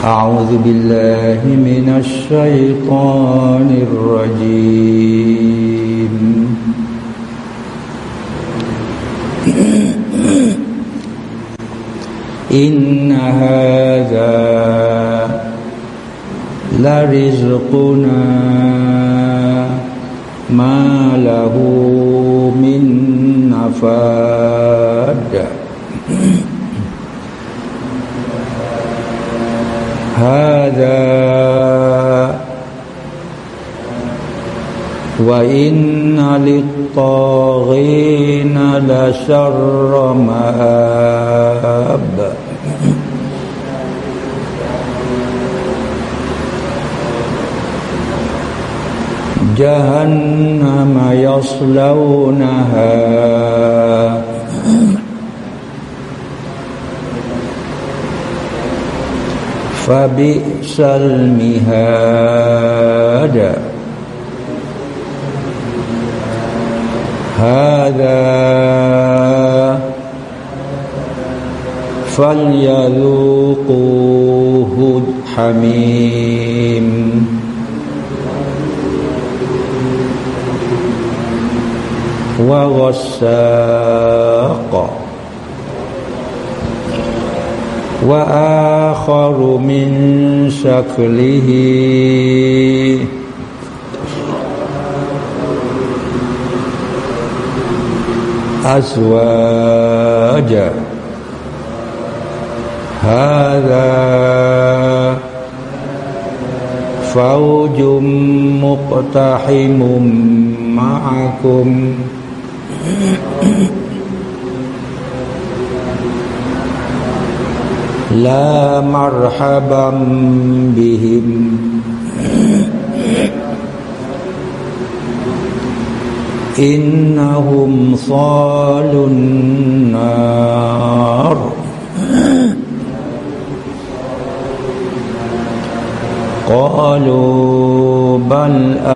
أعوذ بالله من الشيطان الرجيم. إن هذا لرزقنا ما له من نفاد. هذا. وإن للطاغين لشر مآب. جهنم يصلونها. فبئس المهاد هذا فليذوقوه حميم وغساق. وآخر من شكله أزواجا هذا فوج مقتحم معكم لا مرحبا بهم. إنهم صالوا النار. قالوا بل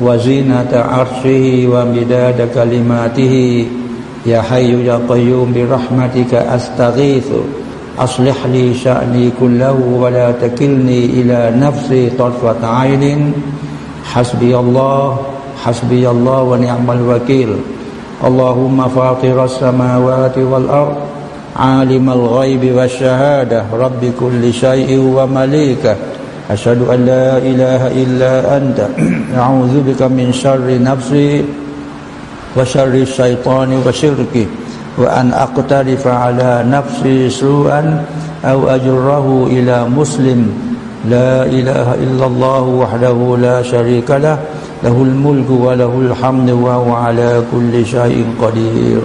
وزينة عرشه ومداد كلماته. يا حي يا قيوم برحمتك أستغيث. أصلح لي شأني كله ولا تكلني إلى نفسي طرفة عين. حسبي الله حسبي الله ونعم الوكيل. اللهم فاطر السماوات والأرض عالم الغيب والشهادة. رب كل شيء ومليكه. أشهد أن لا إله إلا أنت. أعوذ بك من شر نفسي وشر الشيطان وشركي وأن أقترف على نفسي سوءا أو أجره إلى مسلم. لا إله إلا الله وحده لا شريك له له الملك وله الحمد وهو على كل شيء قدير.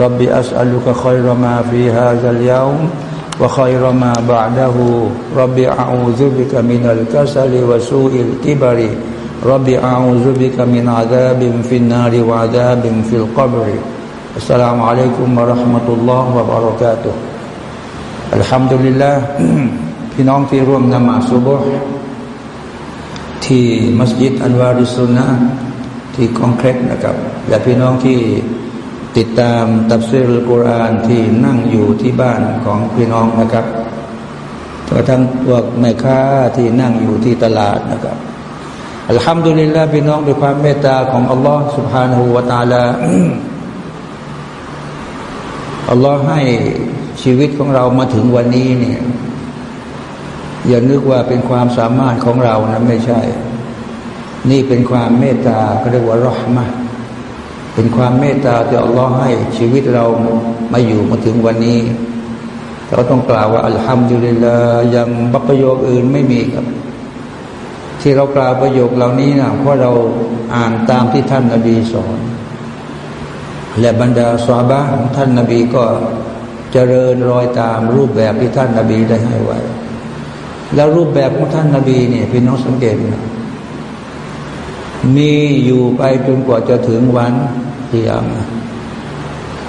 رب أسألك خير ما في هذا اليوم وخير ما بعده رب أعوذ بك من الكسل وسوء الكبر رب أعوذ بك من عذاب في النار وعذاب في القبر السلام عليكم ورحمة الله وبركاته الحمد لله พี่น้องที่ร่วมนมาสุบฮ์ที่มัสยิดอันวาริสุนะที่คอนเครตนะครับและพี่น้องที่ ติดตามตับซีรุลกุรอานที่นั่งอยู่ที่บ้านของพี่น้องนะครับก็ทั้งพวกแม่ค้าที่นั่งอยู่ที่ตลาดนะครับอัลฮัมดุลิลลาห์พี่น้องด้วยความเมตตาของอัลลอฮ์ سبحانه และ تعالى อัลลอฮ์ให้ชีวิตของเรามาถึงวันนี้เนี่ยอย่านึกว่าเป็นความสามารถของเรานะไม่ใช่ นี่เป็นความเมตตาเขาเรียกว่ารหมะ เป็นความเมตตาที่อัลลอฮ์ให้ชีวิตเรามาอยู่มาถึงวันนี้เราต้องกล่าวว่าอัลฮัมดุลิลลายังบัประโยคอื่นไม่มีครับ ที่เรากล่าวประโยคเหล่านี้นะเพราะเราอ่านตามที่ท่านนาบีสอน และบรรดาสวาบะของท่านนาบีก็เจริญรอยตามรูปแบบที่ท่านนาบีได้ให้ไว้ แล้วรูปแบบของท่านนาบีเนี่ยพี่น้องสังเกตนะมีอยู่ไปจนกว่าจะถึงวัน ที่ยาม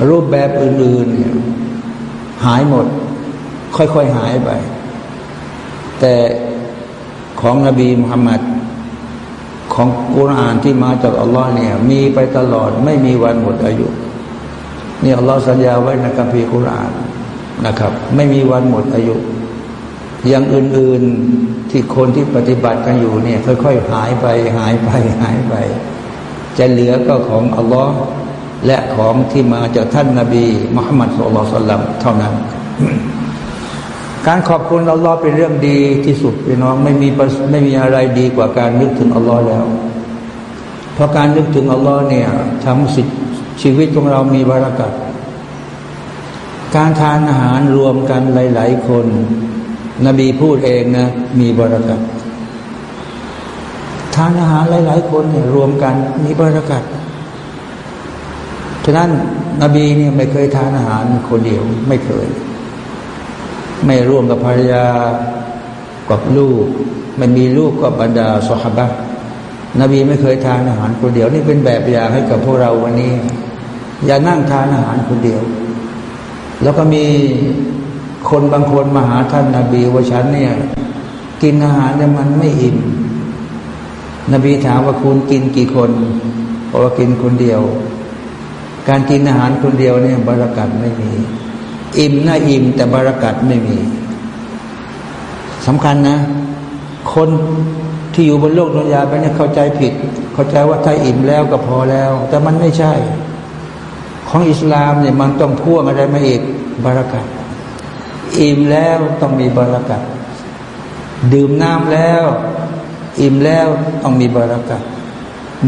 รูปแบบอื่นๆหายหมด ค่อยๆหายไป แต่ของนบีมุฮัมมัดของกุรอานที่มาจากอัลลอฮ์เนี่ย มีไปตลอดไม่มีวันหมดอายุนี่อัลลอฮ์สัญญาไว้ในคัมภีร์กุรอานนะครับ ไม่มีวันหมดอายุ อย่างอื่น ๆที่คนที่ปฏิบัติกันอยู่เนี่ย ค่อย ๆ หายไป หายไปหายไป จะเหลือก็ของอัลลอฮ์และของที่มาจากท่านนาบีมุฮัมมัดสุลตัลลัมเท่านั้น การขอบคุณอัลลอฮ์เป็นเรื่องดีที่สุดพี่น้องไม่มีไม่มีอะไรดีกว่าการนึกถึงอัลลอฮ์แล้ว เพราะการนึกถึงอัลลอฮ์เนี่ยทำสิชีวิตของเรามีบารักัดการทานอาหารรวมกันหลาย ๆ คน นบีพูดเองนะมีบรารักัด ทานอาหารหลาย ๆ คนเนี่ยรวมกันมีบรารักัดฉะนั้นนบีเนี่ยไม่เคยทานอาหารคนเดียวไม่เคย ไม่ร่วมกับภรรยากับลูก ไม่มีลูกกับบรรดาสหบะนบีไม่เคยทานอาหารคนเดียว นี่เป็นแบบอย่างให้กับพวกเราวันนี้ อย่านั่งทานอาหารคนเดียว แล้วก็มีคนบางคนมาหาท่านนาบีว่าฉันเนี่ย กินอาหารเนี่ยมันไม่อิ่ม นบีถามว่าคุณกินกี่คนบอกว่ากินคนเดียว การกินอาหารคนเดียวเนี่ยบารักัดไม่มี อิ่มน่าอิ่มแต่บารักัดไม่มีสำคัญนะ คนที่อยู่บนโลกดุนยาไปเนี่ยเข้าใจผิด เข้าใจว่าถ้าอิ่มแล้วก็พอแล้ว แต่มันไม่ใช่ ของอิสลามเนี่ยมันต้องพ่วงอะไรมาอีกบารักัดอิ่มแล้วต้องมีบารักัดดื่มน้ำแล้ว อิ่มแล้วต้องมีบารักัด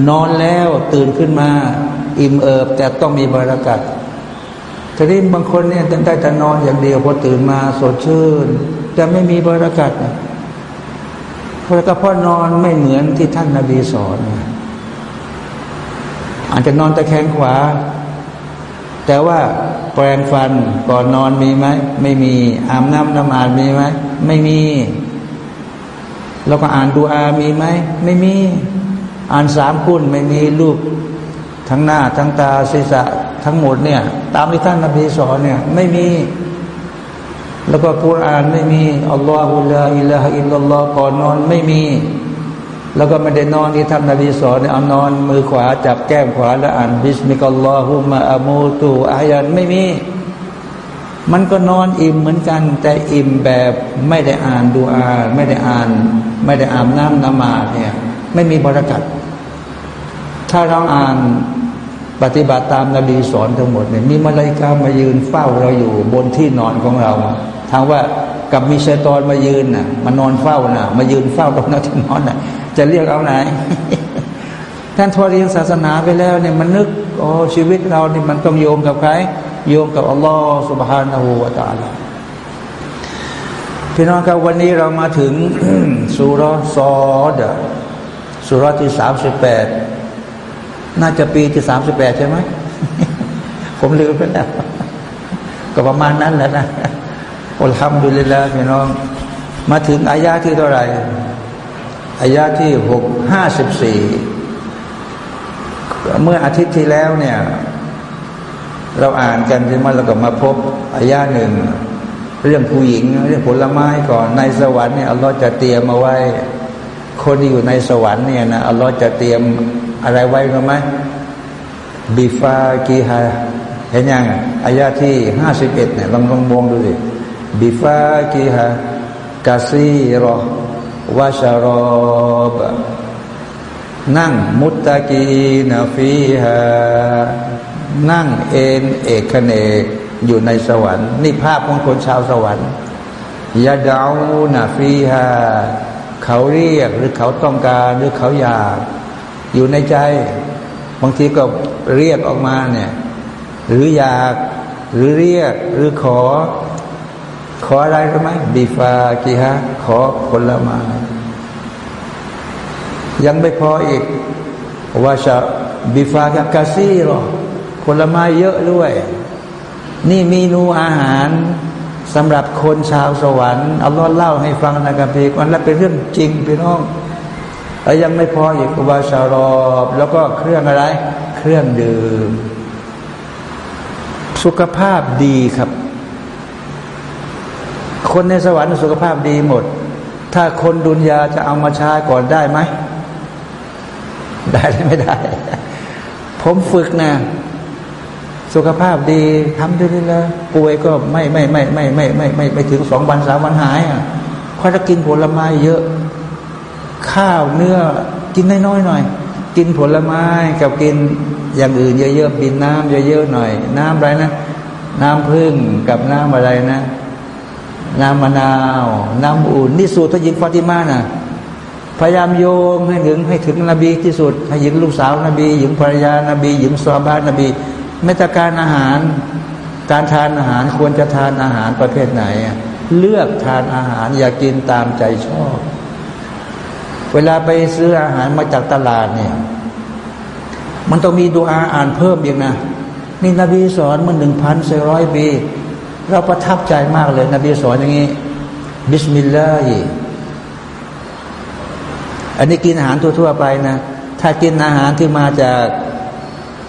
นอนแล้วตื่นขึ้นมา อิ่มเอิบแต่ต้องมีบารักัดทีนี้บางคนเนี่ยได้แต่นอนอย่างเดียวพอตื่นมาสดชื่นจะไม่มีบารักัดเพราะก็เพาะนอนไม่เหมือนที่ท่านนาบีสอนอาจจะนอนตะแคงขวา แต่ว่าแปรงฟันก่อนนอนมีไหมไม่มีอาบน้ำน้ำอาบมีไหมไม่มี แล้วก็อ่านดูอามีไหม ไม่มี อ่านสามคุณไม่มีรูป ทั้งหน้า ทั้งตาศีรษะทั้งหมดเนี่ย ตามที่ท่านนบีสอนเนี่ย ไม่มี แล้วก็กุรอานไม่มีالله لا إله إلا هو ก่อนนอนไม่มี แล้วก็ไม่ได้นอนที่ท่านนบีสอนเนี่ยเอานอนมือขวาจับแก้มขวาแล้วอ่านباسمك اللهم أموت وأحيا ไม่มี มันก็นอนอิ่มเหมือนกัน แต่อิ่มแบบไม่ได้อ่านดูอาไม่ได้อ่าน ไม่ได้อาบน้ำนมาซเนี่ยไม่มีบารอกัตถ้าเราอ่านปฏิบัติตามนบีสอนทั้งหมดเนี่ยมีมาลายกามายืนเฝ้าเราอยู่บนที่นอนของเราทางว่ากับมีชัยตอนมายืนน่ะมานอนเฝ้าน่ะ มายืนเฝ้าตรงนั้นที่นอนน่ะ จะเรียกเอาไหนท่านทวเรียนศาสนาไปแล้วเนี่ยมันนึกโอ้ชีวิตเราเนี่ยมันต้องโยงกับใคร โยงกับอัลลอฮฺสุบฮานาหูวาตาลาพี่น้องครับวันนี้เรามาถึงสุรซอดสุรที่สามสิบแปดน่าจะปีที่สามสิบแปดใช่ไหม ผมลืมไปแล้ว ก็ประมาณนั้นแหละนะอัลฮัมดุลิลลาห์พี่น้อง มาถึงอายาที่เท่าไหร่อายาที่หกห้าสิบสี่เมื่ออาทิตย์ที่แล้วเนี่ย เราอ่านกันใช่ไหมเราก็มาพบอายาหนึ่ง เรื่องผู้หญิงเรื่องผลไม้ก่อนในสวรรค์เนี่ยอัลลอฮ์จะเตรียมมาไว้ คนที่อยู่ในสวรรค์เนี่ยนะอัลลอฮ์จะเตรียมอะไรไว้รู้ไหมบีฟากีฮาเห็นยังอายาที่ห้าสิบเอ็ดเนี่ยลองลองมองดูสิบิฟากีฮะกาซีรอวาชารอบนั่งมุตตะกีนาฟีฮะ นั่งเอนเอกเนกอยู่ในสวรรค์นี่ภาพของคนชาวสวรรค์ยาดาวนาฟีฮะเขาเรียกหรือเขาต้องการหรือเขาอยาก อยู่ในใจ บางทีก็เรียกออกมาเนี่ยหรืออยากหรือเรียกหรือขอ ขออะไรรู้ไหมบีฟากีฮะขอผลไม้ยังไม่พออีกว่าจะบีฟากากาซีหรอ ผลไม้เยอะด้วย นี่มีนูอาหารสำหรับคนชาวสวรรค์อัลลอฮ์เล่าให้ฟังในกัมภีร์วันละเป็นเรื่องจริงพี่น้องแล้วยังไม่พออีกวาชารอบแล้วก็เครื่องอะไร เครื่องดื่ม สุขภาพดีครับ คนในสวรรค์สุขภาพดีหมด ถ้าคนดุนยาจะเอามาใช้ก่อนได้ไหม ได้ไม่ได้ ผมฝึกนะ สุขภาพดีทำด้วยแล้วป่วยก็ไม่ไม่ไม่ไม่ไม่ไม่ไม่ไม่ถึงสองวันสามวันหายอะควราะกินผลไม้เยอะ ข้าวเนื้อกินน้อยๆหน่อย กินผลไม้กับกินอย่างอื่นเยอะๆบินน้ำเยอะๆหน่อย น้ำอะไรนะ น้ำพึ่งกับน้ำอะไรนะ น้ำมะนาว น้ำอุ่นนี่สูตรท่านหญิงฟาติมาน่ะพยายามโยงให้ถึงให้ถึงนบีที่สุดให้หญิงลูกสาวนบี หญิงภรรยานบี หญิงสวาบานนบี ไม่ต้องการอาหาร การทานอาหารควรจะทานอาหารประเภทไหน เลือกทานอาหารอย่ากินตามใจชอบ เวลาไปซื้ออาหารมาจากตลาดเนี่ย มันต้องมีดูอาอ่านเพิ่มอีกนะ นี่นบีสอนมันหนึ่งพันสี่ร้อยปี เราประทับใจมากเลย นบีสอนอย่างนี้ بسم الله อันนี้กินอาหารทั่วๆไปนะ ถ้ากินอาหารที่มาจาก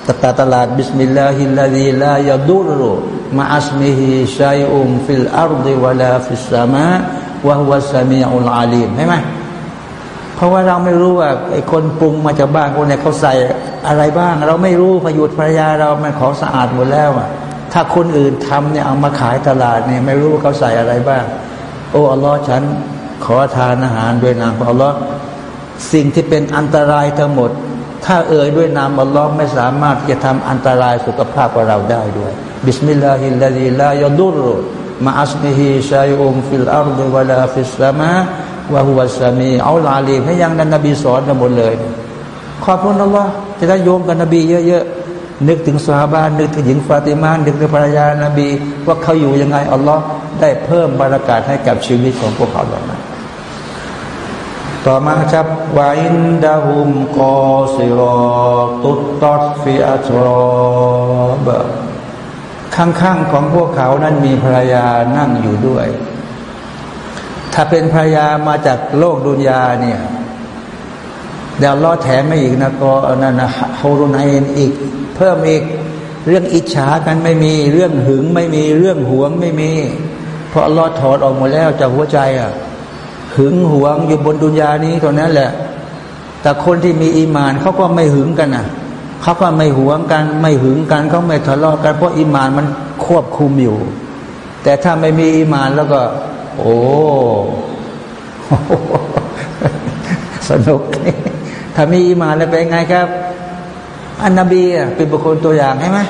ตตาตลาด بسم الله الذي لا يضر مع اسمه شيء في الأرض ولا في السماء وهو السميع العليم ใช่ไหมเพราะว่าเราไม่รู้ว่าไอ้คนปรุงมาจากบ้านคนเนี่ยเขาใส่อะไรบ้าง เราไม่รู้พยุดภรรยาเรามันของสะอาดหมดแล้วอะถ้าคนอื่นทำเนี่ยเอามาขายตลาดเนี่ยไม่รู้ว่าเขาใส่อะไรบ้าง โอ้อัลลอฮ์ฉันขอทานอาหารด้วยนามอัลลอฮ์สิ่งที่เป็นอันตรายทั้งหมด ถ้าเอ่ยด้วยนามอัลลอฮ์ไม่สามารถจะทำอันตรายสุขภาพของเราได้ด้วยบิสมิลลาฮิลลาฮิลลายดุรุมาอัสมิฮิชัยอุมฟิลอาร์ดวะลาฟิสลามะวะฮุวะสามีเอาลาลีให้ยังนั้นนบีสอนกันหมดเลย ขอบคุณอัลลอฮ์จะได้โยมกับนบีเยอะๆนึกถึงสาบานนึกถึงหญิงฟาติมานึกถึงภรรยานบี ว่าเขาอยู่ยังไงอัลลอฮ์ได้เพิ่มบรรยากาศให้กับชีวิตของพวกเขาแล้วนะ ต่อมาครับวาอินดาฮุมกอซิรอตุตตอดฟิอัตรอบข้างๆของพวกเขานั้นมีภรรยานั่งอยู่ด้วย ถ้าเป็นภรรยามาจากโลกดุนยาเนี่ยเดี๋ยวล้อแถมไม่อีกนะก็นั่นนะฮารุนัยอีก เพิ่มอีกเรื่องอิจฉากันไม่มีเรื่องหึงไม่มีเรื่องหวงไม่มี เพราะล้อถอดออกหมดแล้วจากหัวใจอะ หึงหวงอยู่บนดุนยานี้ตอนนั้นแหละ แต่คนที่มีอีมานเขาก็ไม่หึงกันอะเขาก็ไม่หวงกันไม่หึงกันเขาไม่ทะเลาะกันเพราะอีมานมันควบคุมอยู่ แต่ถ้าไม่มีอีมานแล้วก็ โอ้สนุก ถ้ามีอีมานแล้วเป็นไงครับ อันนบีเป็นบุคคลตัวอย่างใช่ไหม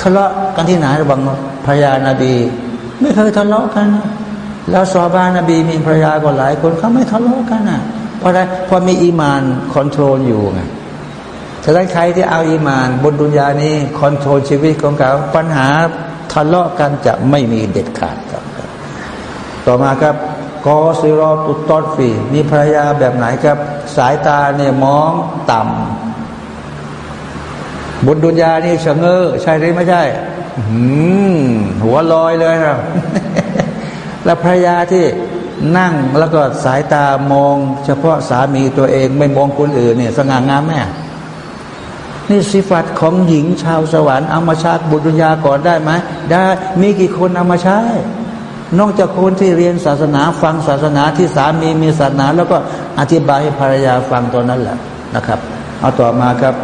ทะเลาะกันที่ไหนระหว่างภรรยานบี ไม่เคยทะเลาะกัน แล้วซอฮาบะฮ์นบีมีภรรยาก็หลายคนเขาไม่ทะเลาะกันอะ เพราะอะไรเพราะมีอีมาน control อยู่ไงฉะนั้นใครที่เอาอีมาน บนดุนยานี้ control ชีวิตของเขาปัญหาทะเลาะกันจะไม่มีเด็ดขาดครับ ต่อมาครับกอซิรอตุตอดฟีมีภรรยาแบบไหนครับ สายตาเนี่ยมองต่ำบุญดุนยานี่ชะเง้อใช่หรือไม่ใช่หัวลอยเลยนะ แล้วภรรยาที่นั่งแล้วก็สายตามอง เฉพาะสามีตัวเองไม่มองคนอื่นเนี่ยสง่างามแม่นี่สิฟัตของหญิงชาวสวรรค์เอามาชาติบุตรญาก่อนได้ไหมได้มีกี่คนเอามาใช้นอกจากคนที่เรียนศาสนาฟังศาสนาที่สามีมีศาสนา แล้วก็อธิบายให้ภรรยาฟังตอนนั้นแหละนะครับ เอาต่อมาครับ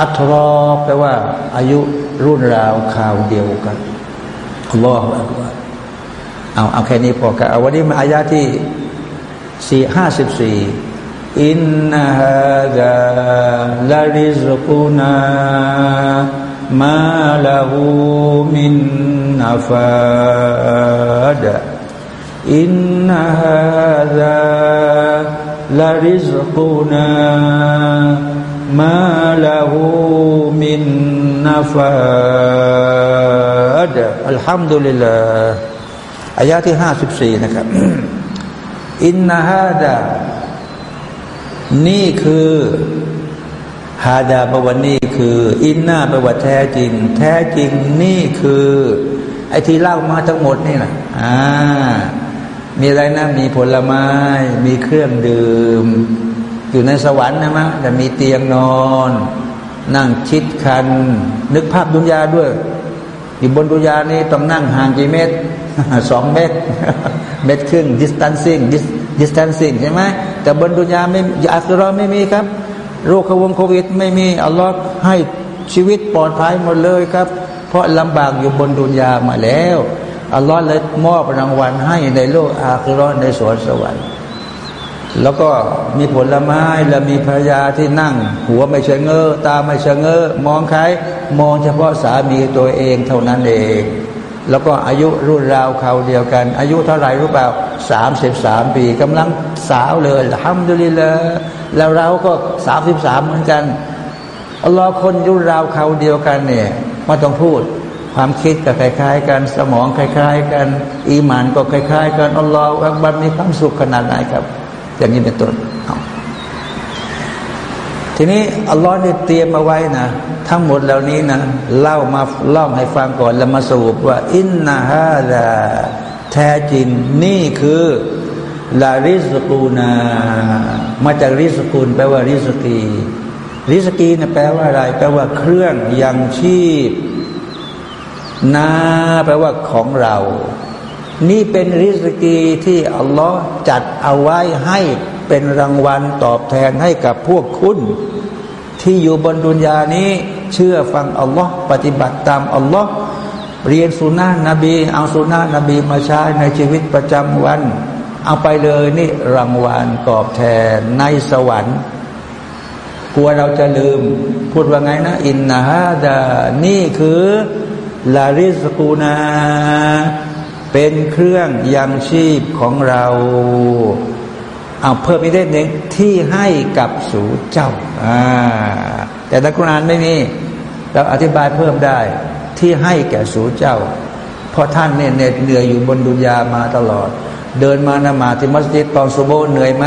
อัตรอแปลว่า อายุรุ่นราวข่าวเดียวกันอัลลอฮฺอัลลอฮฺ เอาเอาแค่นี้พอกันเอาวันนี้มาอายาที่สี่ห้าสิบสี่อินนาฮะดาลาริซกุนามาลาหูมินนาฟาดอินนาฮะดาลาริซกุนามาลาหูมินนาฟาดอัลฮัมดุลิลลาห์ อายะที่ห้าสิบสี่นะครับ อินนาฮาดานี่คือฮาดาบวันนี่คือ อินนาแปลว่าแท้จริง แท้จริงนี่คือ ไอ้ที่เล่ามาทั้งหมดนี่แหละอ่า มีอะไรนะ มีผลไม้ มีเครื่องดื่ม อยู่ในสวรรค์นะมะแต่มีเตียงนอน นั่งชิดคัน นึกภาพดุนยาด้วย อยู่บนดุนยานี่ต้องนั่งห่างกี่เมตร สองเมตร เมตรครึ่ง distancing distancing ใช่ไหมแต่บนดุนยาไม่ยาอัสรอไม่มีครับ โรคโควิด ไม่มี อัลลอฮ์ให้ชีวิตปลอดภัยหมดเลยครับ เพราะลำบากอยู่บนดุนยามาแล้ว อัลลอฮ์เลยมอบรางวัลให้ในโลกอาคิรอนในสวนสวรรค์แล้วก็มีผลไม้และมีภรรยาที่นั่ง หัวไม่เชงเงอตาไม่เชงเงอมองใคร มองเฉพาะสามีตัวเองเท่านั้นเอง แล้วก็อายุรุ่นราวเขาเดียวกัน อายุเท่าไหร่รู้เปล่าสามสิบสามปีกำลังสาวเลยทำดุลิละแล้วเราก็สามสิบสามเหมือนกันอัลลอฮ์คนรุ่นราวเขาเดียวกันเนี่ยไม่ต้องพูดความคิดก็คล้ายๆ กันสมองคล้าย ๆ กัน อีมานก็คล้าย ๆ กันอัลลอฮ์อักบัรมีความสุขขนาดไหนครับ อย่างนี้เป็นต้น ทีนี้อัลลอฮ์ได้เตรียมมาไว้นะ ทั้งหมดเหล่านี้นะเล่ามาเล่าให้ฟังก่อนแล้วมาสรุปว่า อินนาฮาดาแท้จริงนี่คือลาริสกูนา มาจากริสกุลแปลว่าริสกีริสกีนะแปลว่าอะไร แปลว่าเครื่องยังชีพนาแปลว่าของเรา นี่เป็นริสกีที่อัลลอฮ์จัดเอาไว้ให้เป็นรางวัลตอบแทนให้กับพวกคุณ ที่อยู่บนดุนยานี้ เชื่อฟังอัลลอฮ์ปฏิบัติตามอัลลอฮ์เรียนสุนานะนบี เอาสุนานะนบีมาใช้ในชีวิตประจำวัน เอาไปเลยนี่รางวัลตอบแทนในสวรรค์กลัวเราจะลืม พูดว่าไงนะ อินนาฮาดานี่คือลาริสกูนา เป็นเครื่องยังชีพของเรา เอาเพิ่มอีกนิดหนึ่งที่ให้กับสู่เจ้าอ่าแต่ในกุรานไม่มี เราอธิบายเพิ่มได้ ที่ให้แก่สู่เจ้า เพราะท่านเนี่ยเหน็ดเหนื่อยอยู่บนดุนยามาตลอด เดินมานมาที่มัสยิดตอนสุโบเหนื่อยไหม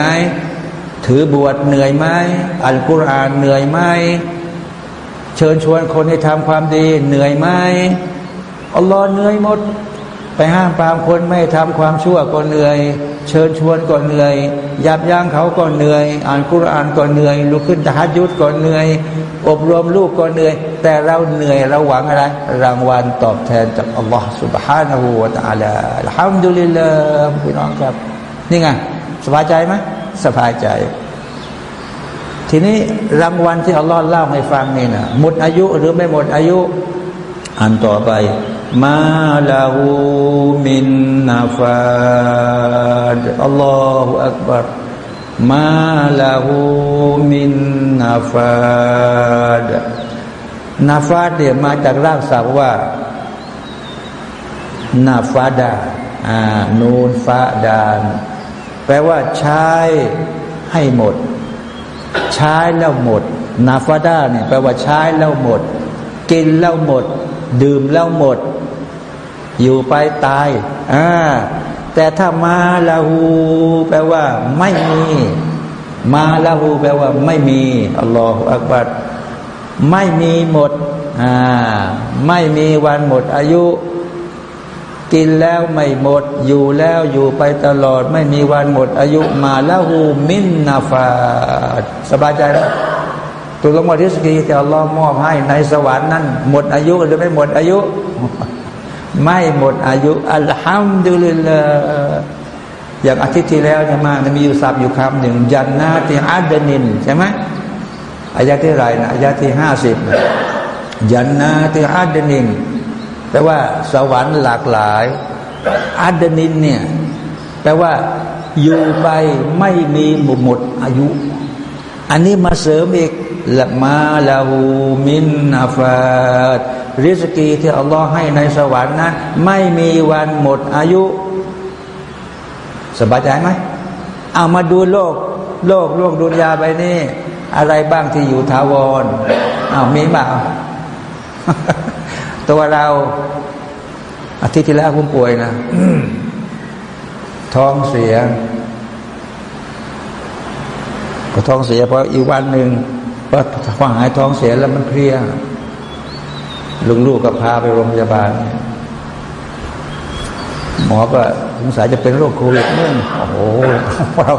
ถือบวชเหนื่อยไหมอ่านกุรานเหนื่อยไหมเชิญชวนคนให้ทำความดีเหนื่อยไหมอัลลอฮ์เหนื่อยหมด ไปห้ามปรามคนไม่ทำความชั่วก็เหนื่อย เชิญชวนก็เหนื่อยยับยั้งเขาก็เหนื่อย อ่านกุรอานก็เหนื่อยลุกขึ้นตะฮัดยุดก็เหนื่อย อบรมลูกก็เหนื่อย แต่เราเหนื่อยเราหวังอะไร รางวัลตอบแทนจากอัลลอฮฺ سبحانه และ تعالى ฮามดุลิลลาห์พี่น้องครับ นี่ไงสบายใจไหมสบายใจ ทีนี้รางวัลที่อัลลอฮ์เล่าให้ฟังนี่นะหมดอายุหรือไม่หมดอายุอ่านต่อไป มาลาหูมินนาฟาดอัลลอฮฺอักบารมาลาหูมินนาฟาดนาฟาดเนี่ยมาจากรากศัพท์ว่านาฟาดาอ่านูนฟาดานแปลว่าใช้ให้หมด ใช้แล้วหมด นาฟาดาเนี่ยแปลว่าใช้แล้วหมด กินแล้วหมด ดื่มแล้วหมด อยู่ไปตายอ่าแต่ถ้ามาลาหูแปลว่า ไม่มี มาลาหูแปลว่า ไม่มีอัลลอฮฺอักบัดไม่มีหมดอ่าไม่มีวันหมดอายุ กินแล้วไม่หมด อยู่แล้วอยู่ไปตลอด ไม่มีวันหมดอายุมาลาหูมินนาฟาสบายใจแล้ว ตัวละมดทิสกีที่อัลลอฮ์มอบให้ในสวรรค์นั้นหมดอายุหรือไม่หมดอายุ ไม่หมดอายุอัลฮัมดุลิลลาอย่างอาทิตย์ที่แล้วใช่ไหมมีอยู่สับอยู่คำหนึ่งยันนาติอาดนินใช่ไหมอายะที่ไรนะอายะที่ห้าสิบยันนาติอาดนินแปลว่าสวรรค์หลากหลายอาดนินเนี่ยแปลว่าอยู่ไปไม่มีหมดหมดอายุ อันนี้มาเสริมอีก ละมาลาหูมินนาฟาดริสกีที่อัลลอฮ์ให้ในสวรรค์นั้น ไม่มีวันหมดอายุ สบายใจไหมเอามาดูโลก โลกโลกดุนยาไปนี่ อะไรบ้างที่อยู่ทาวรอ้ามีบ้าตัวเราอาทิตย์ที่แล้วผมป่วยนะท้องเสีย ก็ท้องเสียเพราะอีกวันหนึ่ง พอพอหายท้องเสียแล้วมันเพลียลุงลูกก็พาไปโรงพยาบาล หมอก็สงสัยจะเป็นโรคโควิดนึ่งโอ้โหเรา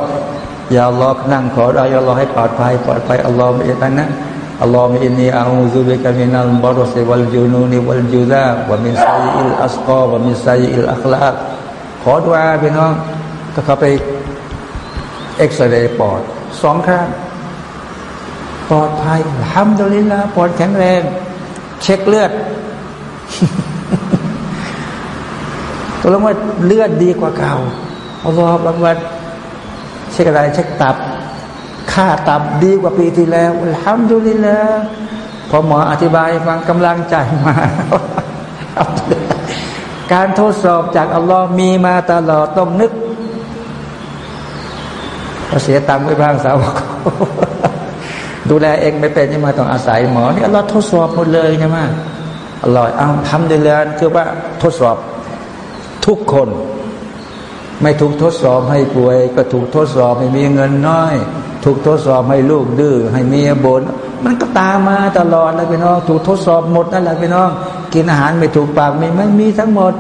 อย่าลอนั่งขอได้อย่ารอให้ปลอดภัยปลอดภัยอัลลอฮฺไม่ตั้งนะاللهم إني أعوذ بك من البرص والجنون والجذام ومن سيئ الأسقام ومن سيئ الأخلاق ขอดุอาพี่น้องก็เขาไปเอ็กซเรย์ปอดสองครั้ง ปลอดภัยالحمد لله ปอดแข็งแรง เช็คเลือดตัวลงว่าเลือดดีกว่าเก่าอัลลอฮฺบางวันเช็คอะไรเช็คตับ ค่าตับดีกว่าปีที่แล้วทำดุลิลละพอหมออธิบายฟังกำลังใจมาการทดสอบจากอัลลอฮ์มีมาตลอดต้องนึกเสียตังค์ไปบ้างสาว ดูแลเองไม่เป็นใช่ไหมต้องอาศัยหมอนี่อัลลอฮ์ทดสอบหมดเลยใช่ไหมอร่อยเอาทำดีเลยคือว่าทดสอบทุกคน ไม่ถูกทดสอบให้ป่วย ก็ถูกทดสอบให้มีเงินน้อย ถูกทดสอบให้ลูกดื้อให้เมียบน่นมันก็ตามมาตลอดเลยพี่น้อง ถูกทดสอบหมดนั่นแหละพี่น้อง กินอาหารไม่ถูกปากมีไม่มีทั้งหมด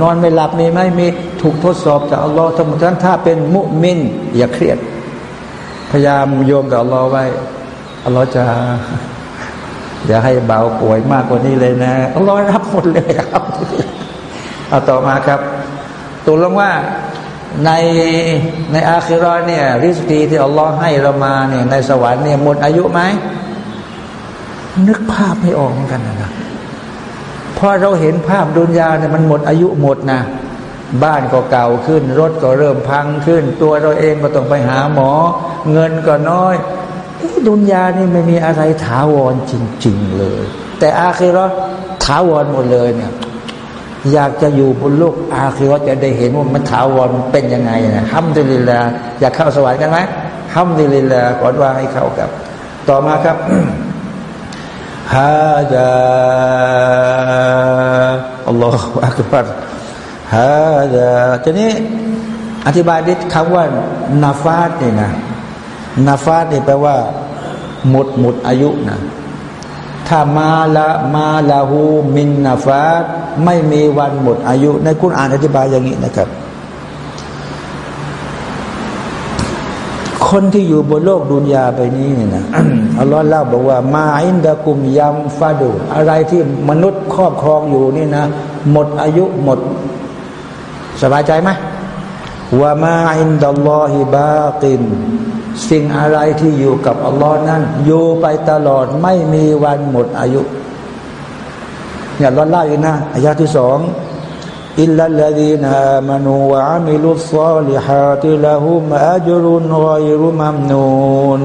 นอนไม่หลับมีไม่มีถูกทดสอบจากอัลลอฮ์ทั้งหมดนั้นถ้าเป็นมุมิน อย่าเครียด พยายามโยมกับอัลลอฮ์ไว้ อัลลอฮ์จะอย่าให้เบาป่วยมากกว่านี้เลยนะอัลลอฮ์รับหมดเลยครับเอาต่อมาครับตัวลงว่าในในอาคิรอเนี่ยริสกีที่อัลลอฮ์ให้เรามาเนี่ยในสวรรค์เนี่ยหมดอายุไหมนึกภาพไม่ออกเหมือนกันนะพอเราเห็นภาพดุนยาเนี่ยมันหมดอายุหมดนะ บ้านก็เก่าขึ้น รถก็เริ่มพังขึ้น ตัวเราเองก็ต้องไปหาหมอ เงินก็น้อย ดุนยานี่ไม่มีอะไรถาวรจริง ๆเลย แต่อาคิรอถาวรหมดเลยเนี่ยอยากจะอยู่บนโลกอาคือว่าจะได้เห็นว่ามันถาวรเป็นยังไงนะฮัมดุลิลลาอยากเข้าสวรรค์กันไหมฮัมดุลิลลาขอว่าให้เข้ากับ ต่อมาครับฮาดาอัลลอฮฺอักบัรฮาดาทีนี้อธิบายดิคำว่านาฟาดนี่ยนะ นาฟาดนี่แปลว่า หมดหมดอายุนะถ้ามาละมาลาหูมินนาฟาดไม่มีวันหมดอายุ ในคุณอ่านอธิบายอย่างนี้นะครับ คนที่อยู่บนโลกดุนยาไปนี้เนี่ยนะอัลลอฮ์เล่าบอกว่า มาอินดากุมยมฟาดู อะไรที่มนุษย์ครอบครองอยู่นี่นะ หมดอายุหมด สบายใจไหมว่ามาอินดัลลอฮิบาติน สิ่งอะไรที่อยู่กับอัลลอฮ์นั้นอยู่ไปตลอดไม่มีวันหมดอายุเนี่ยเราไล่นะอายาที่สองอิลลัลลดีนามนูวะอามิลุสซาลิฮาติละหุมอัจรุนรอยรุมัมนูน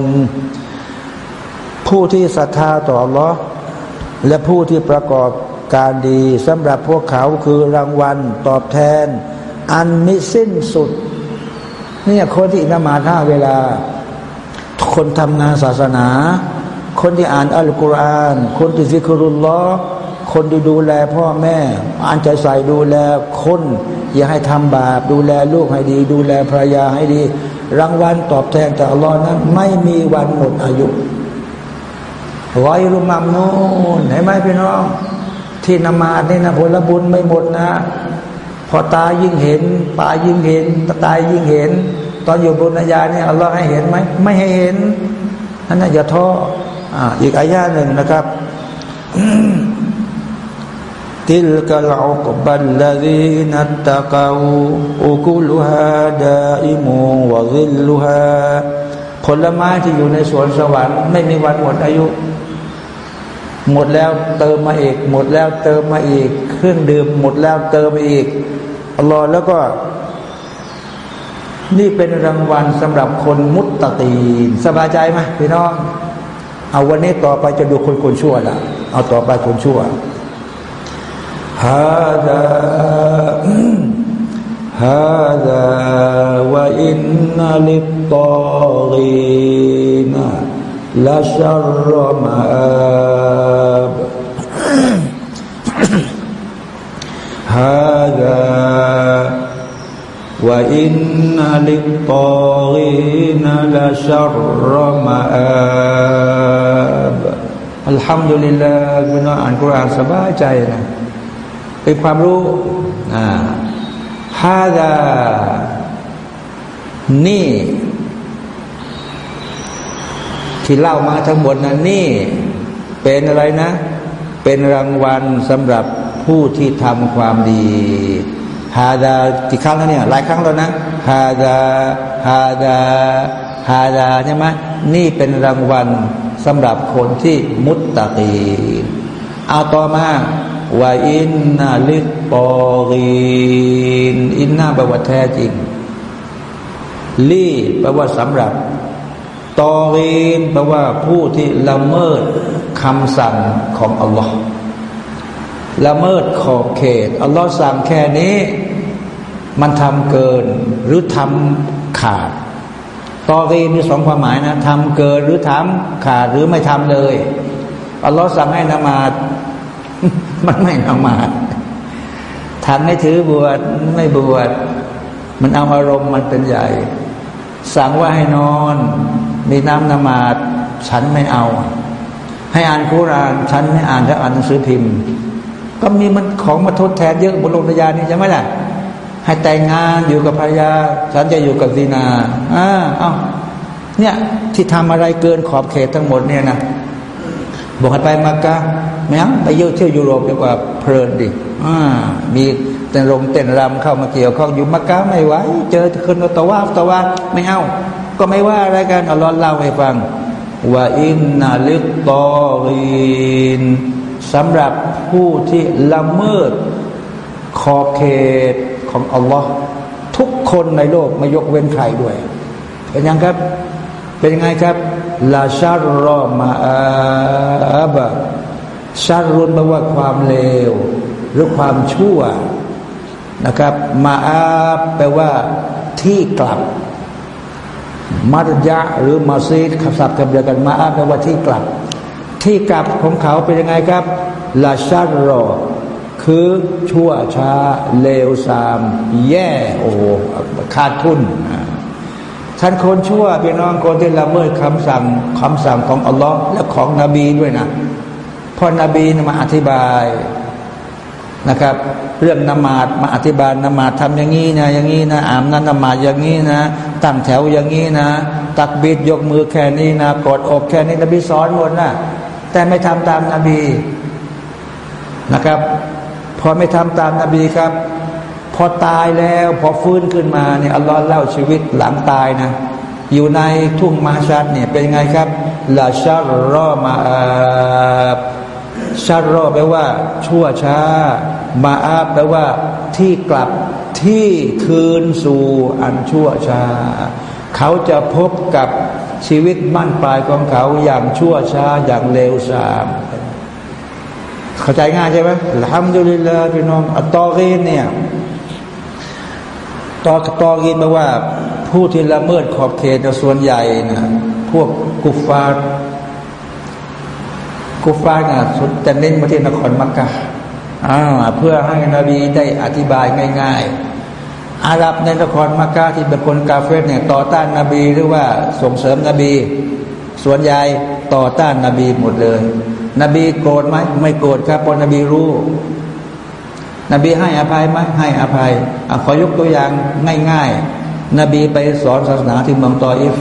ผู้ที่ศรัทธาต่อ Allah และผู้ที่ประกอบการดีสำหรับพวกเขาคือรางวัลตอบแทน อันมิสิ้นสุดเนี่ยคนที่นมาท่าเวลา คนทำงานศาสนา คนที่อ่านอัลกุรอาน คนที่ซิกรุลลอคนดูดูแลพ่อแม่อ่านใจใส่ดูแลคน อย่าให้ทำบาป ดูแลลูกให้ดี ดูแลภรรยาให้ดี รางวัลตอบแทนจากอัลลอฮ์นั้น ไม่มีวันหมดอายุร้อยรุมัมนูนเห็นไหมพี่น้อง ที่นมาดนี่นะผลบุญไม่หมดนะ พอตายิ่งเห็นปายิ่งเห็นตายิ่งเห็น ตอนอยู่บนนายาเนี่ยอัลลอฮ์ให้เห็นไหมไม่ให้เห็นนั่นน่ะอย่าท้ออีกอายาหนึ่งนะครับติลกลอุกบัลลดีนัตตะกาวอุกุลฮาดาอิมูวะซิลลุฮะผลไม้ที่อยู่ในสวนสวรรค์ไม่มีวันหมดอายุ หมดแล้วเติมมาอีก หมดแล้วเติมมาอีก เครื่องดื่มหมดแล้วเติมมาอีกอัลอฮ์แล้วก็ นี่เป็นรางวัลสำหรับคนมุตตะตีนสบายใจไหมพี่น้อง เอาวันนี้ต่อไปจะดูคนคนชั่วละเอาต่อไปคนชั่ว هذا هذا وإن للطاغين لشر مآب هذا وإن للطاغين لشر مآب الحمد لله พี่น้องอ่านกุรอานสบายใจนะเป็นความรู้อ่าฮาดานี่ ที่เล่ามาทั้งหมดนั้นนี่ เป็นอะไรนะ เป็นรางวัลสำหรับผู้ที่ทำความดี ฮาดากี่ครั้งแล้วเนี่ยหลายครั้งแล้วนะฮาดาฮาดาฮาดาใช่ไหมนี่เป็นรางวัลสำหรับคนที่มุตตะกีนเอาต่อมาوإن للطاغين إن แปลว่าแท้จริงل แปลว่าสำหรับطاغين แปลว่าผู้ที่ละเมิดคำสั่งของอัลลอฮ์ ละเมิดขอบเขตอัลลอฮ์สั่งแค่นี้ มันทำเกินหรือทำขาดตอรีนมีสองความหมายนะทำเกินหรือทำขาดหรือไม่ทำเลยอัลลอฮ์สั่งให้นมาดมันไม่นมาดทำไม่ถือบวชไม่บวชมันเอาอารมณ์มันเป็นใหญ่ สั่งว่าให้นอน มีน้ำนมาดฉันไม่เอา ให้อ่านคุราน ฉันไม่อ่านถ้าอ่านหนังสือพิมพ์ ก็มีมันของมาทดแทนเยอะบนโลกยานี่ใช่ไหมล่ะให้แต่งงานอยู่กับภรรยา ฉันจะอยู่กับดีนาอ่าเอ้าเนี่ยที่ทำอะไรเกินขอบเขตทั้งหมดเนี่ยนะบอกให้ไปมักะแม้ไปเยี่ยวเที่ยวยุโรปดีกว่าเพลินดิอ่ามีเต้นรงเต้นรำเข้ามาเกี่ยวข้องอยู่มักะไม่ไหวเจอคนตะว่าตะว่าไม่เอาก็ไม่ว่าอะไรกันอัลลอฮ์เล่าให้ฟังว่าอินนาลิตตอรีน สำหรับผู้ที่ละเมิดขอบเขตของอัลลอฮ์ทุกคนในโลกไม่ยกเว้นใครด้วย เป็นยังครับ เป็นยังไงครับลาชารรอมาอาบะชารุนแปลว่าความเลว หรือความชั่วนะครับ มาอาบแปลว่าที่กลับมารยะหรือมาซีดคำศัพท์คำเดียวกันมาอาบแปลว่าที่กลับ ที่กลับของเขาเป็นยังไงครับลาชารรอคือชั่วช้าเลวทราม แย่โอ้ขาดทุนท่านคนชั่วพี่น้องคนที่ละเมิดคำสั่งคำสั่งของอัลลอฮ์และของนบีด้วยนะพอนบีมาอธิบายนะครับ เรื่องนมาดมาอธิบายนมาดทำอย่างนี้นะอย่างนี้นะอามนั้นนมาดอย่างนี้นะ ตั้งแถวอย่างนี้นะ ตักบิดยกมือแค่นี้นะกดอกแค่นี้นบีสอนหมดนะ แต่ไม่ทำตามนบีนะครับ พอไม่ทำตามนบีครับ พอตายแล้วพอฟื้นขึ้นมาเนี่ยอัลลอฮ์เล่าชีวิตหลังตายนะ อยู่ในทุ่งมาชัดเนี่ยเป็นไงครับลาชารรอมาอาบชารรอแปลว่า ชั่วช้า มาอาบแปลว่า ที่กลับที่คืนสู่อันชั่วช้า เขาจะพบกับ ชีวิตบั้นปลายของเขาอย่างชั่วช้าอย่างเลวทราม เข้าใจง่ายใช่ไหมالحمد لله พี่น้อง الطاغين เนี่ยตอกตอกินมาว่า ผู้ที่ละเมิดขอบเขตส่วนใหญ่นะพวกกุฟาร์กุฟาร์นะสุดจะเน้นมาที่นครมักกะฮ์อ่าเพื่อให้นบีได้อธิบายง่าย ๆ อาหรับในนครมักกะที่เป็นคนกาเฟสเนี่ยต่อต้านนบีหรือว่าส่งเสริมนบี ส่วนใหญ่ต่อต้านนบีหมดเลย นบีโกรธไหมไม่โกรธครับเพราะนบีรู้ นบีให้อภัยไหมให้อภัยอขอยกตัวอย่างง่ายๆ นบีไปสอนศาสนาที่เมืองตออิฟ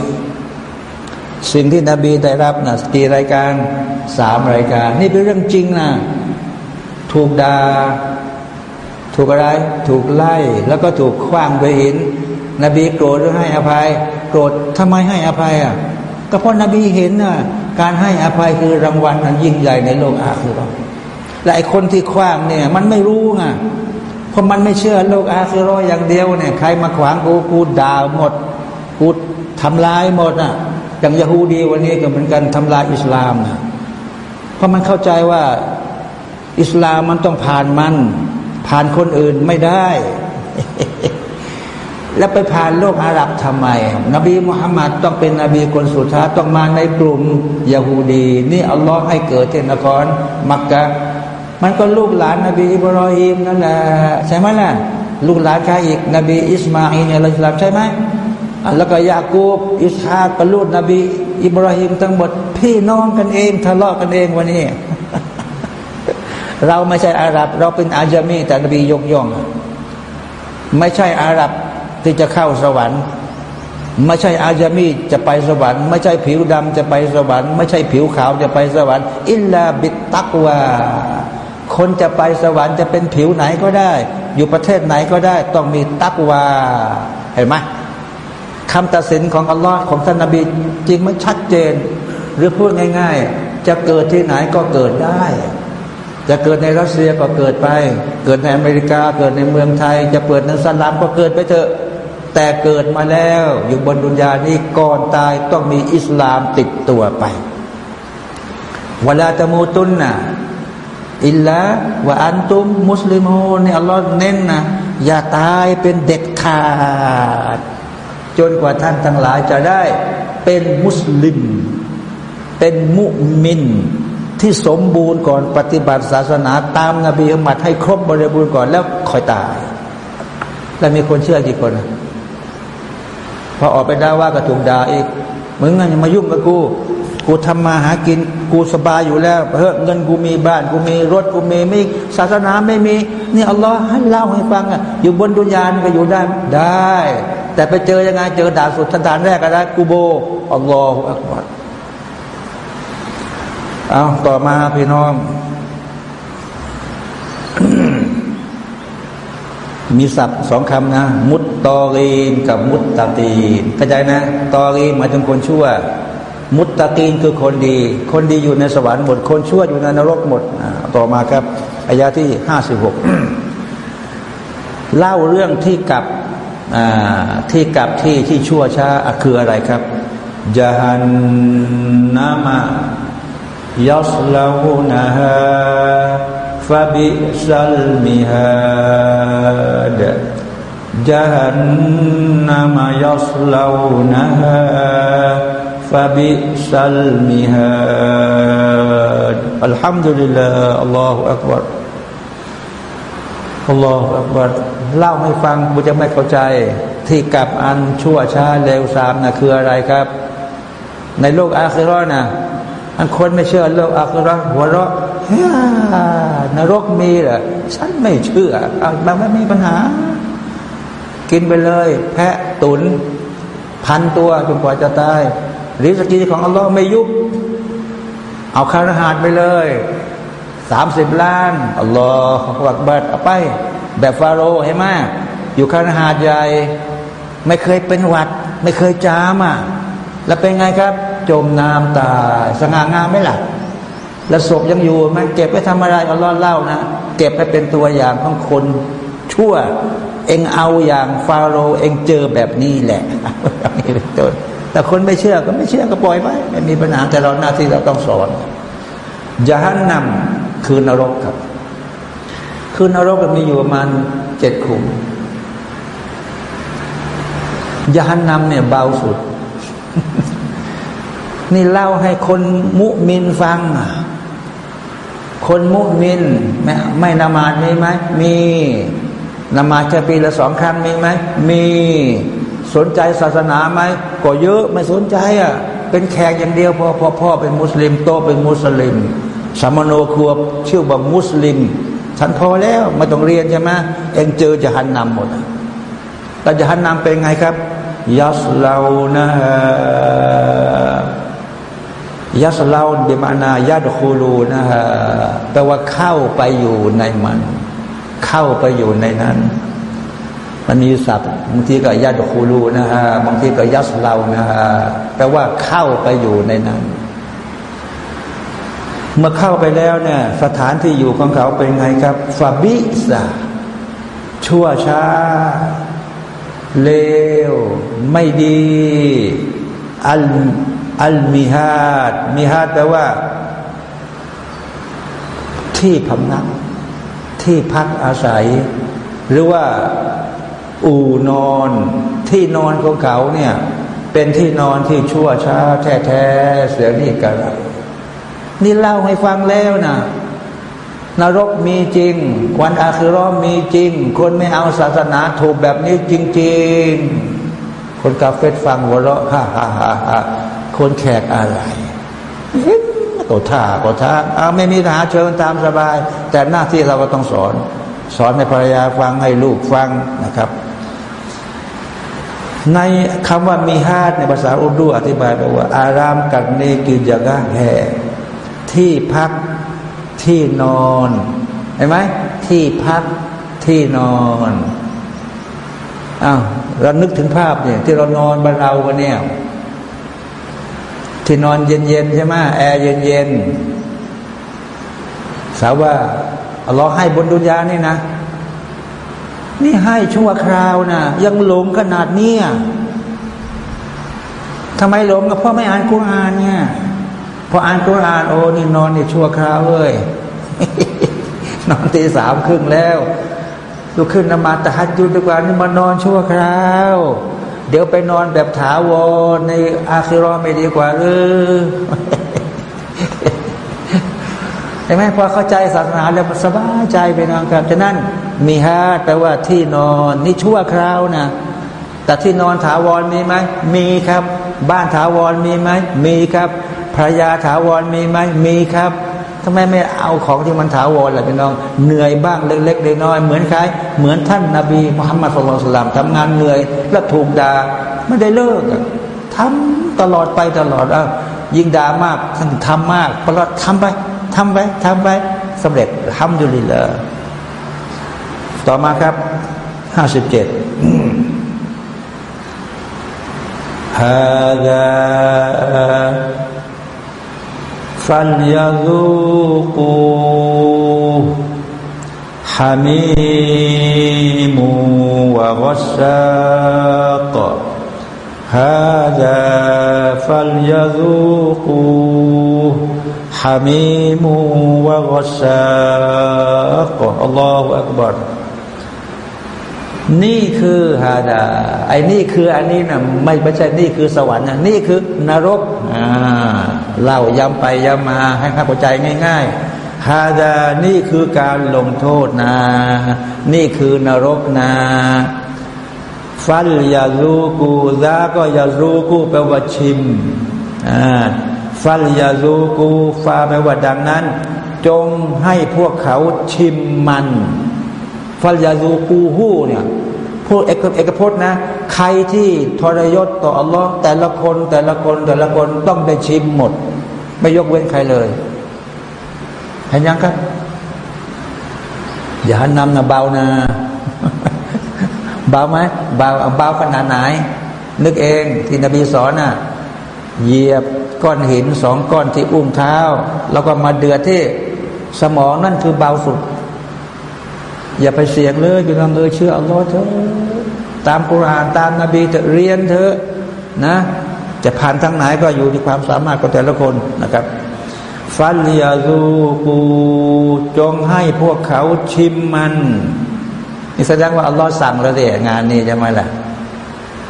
สิ่งที่นบีได้รับนะกี่รายการสามรายการ นี่เป็นเรื่องจริงนะถูกดา่า ถูกอะไรถูกไล่แล้วก็ถูกคว้างด้วยหิน นบีโกรธหรือให้อภัย โกรธทำไมให้อภัยอะก็เพราะนบีเห็นน่ะการให้อภัยคือรางวัลนั้นยิ่งใหญ่ในโลกอาคือเราและไอคนที่คว้างเนี่ย มันไม่รู้ไงเพราะมันไม่เชื่อโลกอาคือรออย่างเดียวเนี่ยใครมาขวางกูกูด่าหมดกูทำลายหมดอะอย่างยาฮูดีวันนี้ก็เหมือนกันทำลายอิสลามนะเพราะมันเข้าใจว่าอิสลามมันต้องผ่านมัน ผ่านคนอื่นไม่ได้ แล้วไปผ่านโลกอาหรับทำไม นบีมุฮัมมัดต้องเป็นนบีคนสุดท้ายต้องมาในกลุ่มยาฮูดี นี่อัลลอฮ์ให้เกิดที่นครมักกะมันก็ลูกหลานนบีอิบรอฮิมนั่นแหละใช่ไหมล่ะลูกหลานใครอีกนบีอิสมาอินอัลลอฮ์ใช่ไหมแล้วก็ยากูบอิสฮากกลูดนบี อิบราฮิมทั้งหมดพี่น้องกันเองทะเลาะกันเองวันนี้ เราไม่ใช่อาหรับ เราเป็นอาจามีแต่นบียกย่อง ไม่ใช่อาหรับที่จะเข้าสวรรค์ไม่ใช่อาจามีจะไปสวรรค์ไม่ใช่ผิวดำจะไปสวรรค์ไม่ใช่ผิวขาวจะไปสวรรค์ อิลลาบิตตักวาคนจะไปสวรรค์จะเป็นผิวไหนก็ได้ อยู่ประเทศไหนก็ได้ ต้องมีตักวาเห็นไหมคำตัดสินของอัลลอฮ์ของท่านนบีจริงมันชัดเจน หรือพูดง่าย ๆ จะเกิดที่ไหนก็เกิดได้ จะเกิดในรัสเซียก็เกิดไป เกิดในอเมริกาเกิดในเมืองไทย จะเปิดในสลามก็เกิดไปเถอะ แต่เกิดมาแล้วอยู่บนดุนยานี้ก่อนตายต้องมีอิสลามติดตัวไปเวลาตะมูตุนนะอิลละวะอันตุม มุสลิมูนี่อัลลอฮ์เน้นนะอย่าตายเป็นเด็ดขาด จนกว่าท่านทั้งหลายจะได้เป็นมุสลิม เป็นมุมิน ที่สมบูรณ์ก่อนปฏิบัติศาสนาตามนาบีอุมัดให้ครบบริบูรณ์ก่อนแล้วค่อยตาย แล้วมีคนเชื่อกี่คนพอออกไปด่าว่าก็ถูกด่าอีกมึงยังมายุ่งกับกู กูทำมาหากินกูสบายอยู่แล้วเฮ้เงินกูมีบ้านกูมีรถกูมีไม่ศาสนาไม่มีนี่อัลลอฮ์ให้เล่าให้ฟังอะอยู่บนดุนยานก็อยู่ได้ได้ แต่ไปเจอยังไงเจอด่าสุดด่านแรกอะไรกูโบอัลลอฮฺอักบัร เอาต่อมาพี่น้อง มีศัพท์สองคำนะ มุตตอรีนกับมุตตตีนเข้าใจนะ ตอรีนหมายถึงคนชั่ว มุตตตีนคือคนดี คนดีอยู่ในสวรรค์หมด คนชั่วอยู่ในนรกหมด ต่อมาครับอายาที่ห้าสิบหกเล่าเรื่องที่กับที่กับที่ที่ชั่วช้าคืออะไรครับยาหูนามาดจหันนามะ ยัสลาหูนะฮะฟาบิซัลมิฮาดอัลฮัมดุลิลลาห์อัลลอฮฺอักบารอัลลอฮฺอักบารเล่าให้ฟังบุจะไม่เข้าใจ ที่กลับอันชั่วช้าเลวสามนะคืออะไรครับ ในโลกอาคิรอนะ อันคนไม่เชื่อโลกอาคิรอหัวเราะนรกมีเหรอฉันไม่เชื่อบางไม่มีปัญหา กินไปเลย แพะตุน พันตัวจนกว่าจะตายริสกีของอัลลอฮ์ไม่ยุบเอาคารหาดไปเลยสามสิบล้านอัลลอฮฺวักบัดเอาไป แบบฟาโรห์เห็นไหมอยู่คานหาดใหญ่ ไม่เคยเป็นหวัด ไม่เคยจามอะแล้วเป็นไงครับ จมน้ำตายสง่างามไม่หลับแล้วศพยังอยู่มันเก็บไปทำอะไรอัลลอฮ์เล่านะ เก็บไปเป็นตัวอย่างของคนชั่ว เองเอาอย่างฟาโรเองเจอแบบนี้แหละนี่เป็นต้นแต่คนไม่เชื่อก็ไม่เชื่อก็ปล่อยไปไม่มีปัญหาแต่เราหน้าที่เราต้องสอนยานนำคือนรกครับ คือนรกมีอยู่ประมาณเจ็ดขุมยานนำเนี่ยเบาสุด นี่เล่าให้คนมุมินฟัง คนมุมินไม่ไม่นมาดมีไหมมีนมาดแค่ปีละสองครั้งมีไหมมีสนใจศาสนาไหมก็เยอะไม่สนใจอะเป็นแขกอย่างเดียวพอพอพ่อเป็นมุสลิมโตเป็นมุสลิมสามโนครัวชื่อว่ามุสลิม ฉันพอแล้วไม่ต้องเรียนใช่ไหมเองเจอจะหันนำหมดแต่จะหันนำเป็นไงครับยัสลานะ ยัสลาบิมานายัดคูลูนะฮะแปลว่าเข้าไปอยู่ในมัน เข้าไปอยู่ในนั้น มันมีศัพท์บางทีก็ยัดคูลูนะฮะบางทีก็ยัสลานะฮะแปลว่าเข้าไปอยู่ในนั้น เมื่อเข้าไปแล้วเนี่ยสถานที่อยู่ของเขาเป็นไงครับฟาบิสาชั่วช้า เลว ไม่ดี อัล อัลมิฮาดมิฮาดแปลว่า ที่พำนัก ที่พักอาศัย หรือว่า อู่นอน ที่นอนของเขาเนี่ย เป็นที่นอนที่ชั่วช้าแท้ๆเสียนี่กันนี่เล่าให้ฟังแล้วนะนรกมีจริง วันอาคิรอมมีจริง คนไม่เอาศาสนาถูกแบบนี้จริง ๆ คนกาเฟตฟังหัวเราะฮ่าฮ่าฮ่าฮ่า คนแขกอะไรก็ท่าก็ท่าเอาไม่มีทหารเชิญตามสบาย แต่หน้าที่เราก็ต้องสอน สอนในภรรยาฟังให้ลูกฟังนะครับ ในคำว่ามีฮาดในภาษาอุดูอธิบายบอกว่า อารามกัดเนกิจกะแห่ที่พักที่นอนเห็นไหมที่พักที่นอนอ้าวเรานึกถึงภาพเนี่ยที่เรานอนบ้านเรากันเนี่ย ที่นอนเย็นๆใช่ไหมแอร์เย็นๆสาวว่าเราให้บนดุนยานี่นะ นี่ให้ชั่วคราวนะยังหลงขนาดนี้ทำไมหลงก็เพราะไม่อ่านกุรอานเนี่ยพออ่านกุรอานโอ้นี่นอนนี่ชั่วคราวเลยนอนตีสามครึ่งแล้วลุกขึ้นนมาตะฮัดยุดดีกว่านี่มานอนชั่วคราว เดี๋ยวไปนอนแบบถาวรในอาคิรอไม่ดีกว่าเออเห็นไหมพอเข้าใจศาสนาแล้วสบายใจไปนอนครับฉะนั้นมีฮาแปลว่าที่นอนนี่ชั่วคราวนะแต่ที่นอนถาวรมีไหมมีครับ บ้านถาวรมีไหมมีครับภรรยาถาวรมีไหมมีครับ ทำไมไม่เอาของที่มันถาวรล่ะพี่น้อง เหนื่อยบ้างเล็กๆน้อยๆเหมือนใครเหมือนท่านนาบีมุฮัมมัดสุลตัลามทำงานเหนื่อย แล้วถูกด่าไม่ได้เลิกทำตลอดไปตลอดอ่ะยิ่งด่ามากท่านทำมากพอเราทำไปทำไปทำไปสำเร็จทำดุลิละต่อมาครับห้าสิบเจ็ด هذا فليذوقوه حميم وغساق. هذا فليذوقوه حميم وغساق. الله أكبر. นี่คือฮาดาไอ้นี่คืออันนี้นะไม่ไม่ใช่นี่คือสวรรค์นะนี่คือนรกอ่าเล่าย้ำไปย้ำมาให้ข้าพใจง่ายๆฮาดานี่คือการลงโทษนะ นี่คือนรกนะฟัลยาลูกูซาก็ยาลูกูแปลว่าชิมอ่าฟัลยาลูกูฟาแปลว่าดังนั้น จงให้พวกเขาชิมมัน ฟัลยาซูกูฮูเนี่ยพูดเอกเอกพจน์นะ ใครที่ทรยศต่ออัลลอฮ์แต่ละคนแต่ละคนแต่ละคนต้องได้ชิมหมด ไม่ยกเว้นใครเลยเห็นยังครับ อย่าหันนำนะเบานะเบาไหมเบาเบาขนาดไหน นึกเองที่นบีสอนน่ะเหยียบก้อนหินสองก้อนที่อุ้งเท้า แล้วก็มาเดือดที่สมองนั่นคือเบาสุด อย่าไปเสี่ยงเลยพี่น้องเออเชื่ออัลลอฮ์เถอะตามกุรานตามนบีจะเรียนเถอะนะ จะผ่านทางไหนก็อยู่ที่ความสามารถของแต่ละคนนะครับฟัลยาซูกูจงให้พวกเขาชิมมันนี่แสดงว่าอัลลอฮ์สั่งแล้วเดี๋ยงานนี้ใช่ไหมล่ะ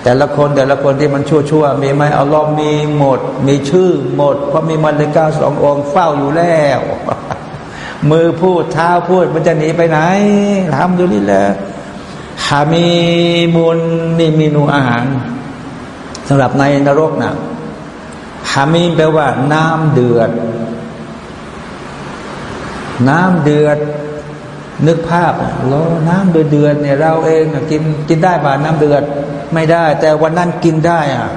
แต่ละคนแต่ละคนที่มันชั่วชั่วมีไหมอัลลอฮ์มีหมด มีชื่อหมด เพราะมีมันเลกาสององค์เฝ้าอยู่แล้ว มือพูดเท้าพูด มันจะหนีไปไหนทำดูนี่แหละฮามีมุนนี่เมนูอาหารสำหรับในนรกนะฮามีแปลว่า น้ำเดือด น้ำเดือด นึกภาพเราน้ำเดือดเดือดเนี่ยเราเองกินกินได้ป่าน้ำเดือด ไม่ได้ แต่วันนั้นกินได้อะ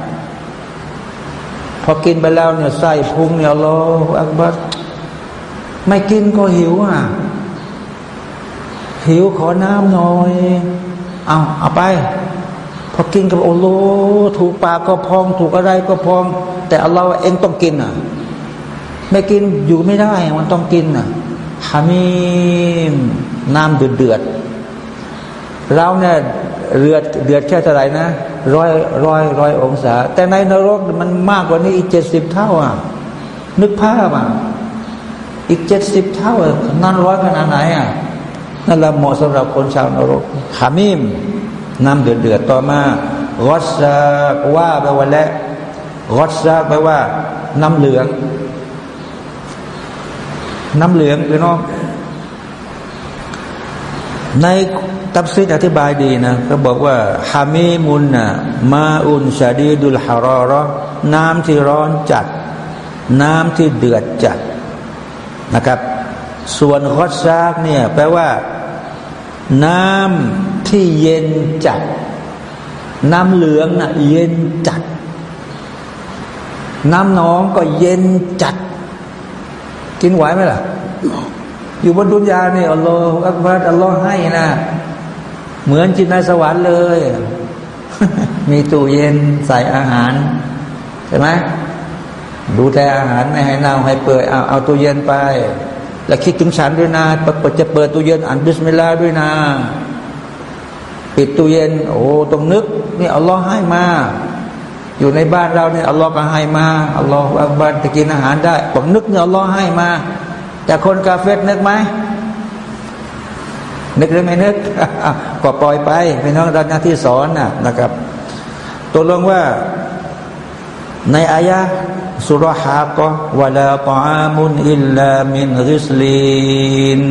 พอกินไปแล้วเนี่ยไส้พุงเนี่ยรออักบัด ไม่กินก็หิวอะ หิวขอน้ำหน่อย เอาเอาไป พอกินกับโอโลถูกปากก็พอง ถูกอะไรก็พอง แต่อัลลอฮ์เองต้องกินอะ ไม่กินอยู่ไม่ได้ มันต้องกินอะฮามีน้ำเดือดเดือดเราเนี่ยเดือดเดือดแค่เท่าไหร่นะร้อยร้อยร้อยองศา แต่ในนรกมันมากกว่านี้อีกเจ็ดสิบเท่าอะ นึกภาพอะ อีกเจ็ดสิบเท่านั่นร้อยขนาดไหนอะนั่นละเหมาะสำหรับคนชาวนรกฮามิมน้ำเดือดเดือดต่อมารอซากว่าแปลว่าและรอซากแปลว่า น้ำเหลือง น้ำเหลืองคือน้องในตับซิดอธิบายดีนะเขาบอกว่าฮามีมุนนะมาอุนชาดีดุลฮารอรอน้ำที่ร้อนจัด น้ำที่เดือดจัด นะครับ ส่วนคอซากเนี่ยแปลว่า น้ำที่เย็นจัด น้ำเหลืองนะ่ะเย็นจัด น้ำน้องก็เย็นจัด กินไหวไหมล่ะ อยู่บนดุนยาเนี่ยอัลลอฮฺอักบัรอัลลอฮ์ให้นะ เหมือนจินในสวรรค์เลย มีตู้เย็นใส่อาหาร ใช่ไหม ดูแลอาหารไม่ให้เน่าให้เปื่อยเอาเอาตู้เย็นไป แล้วคิดถึงฉันด้วยนะเปิดจะเปิดตู้เย็นอ่านบิสมิลลาห์ด้วยนะปิดตู้เย็น โอ้ต้องนึกนี่อัลลอฮ์ให้มา อยู่ในบ้านเราเนี่ยอัลลอฮ์ก็ให้มาอัลลอฮ์อักบัรจะกินอาหารได้ผมนึกเนี่ยอัลลอฮ์ให้มา แต่คนกาเฟตนึกไหมนึกหรือไม่นึกก็ปล่อยไปพี่น้องเราหน้าที่สอนนะนะครับตัวลงว่าในอายะ สุรหาก็วลาตอามุนอิลลามินริสลีน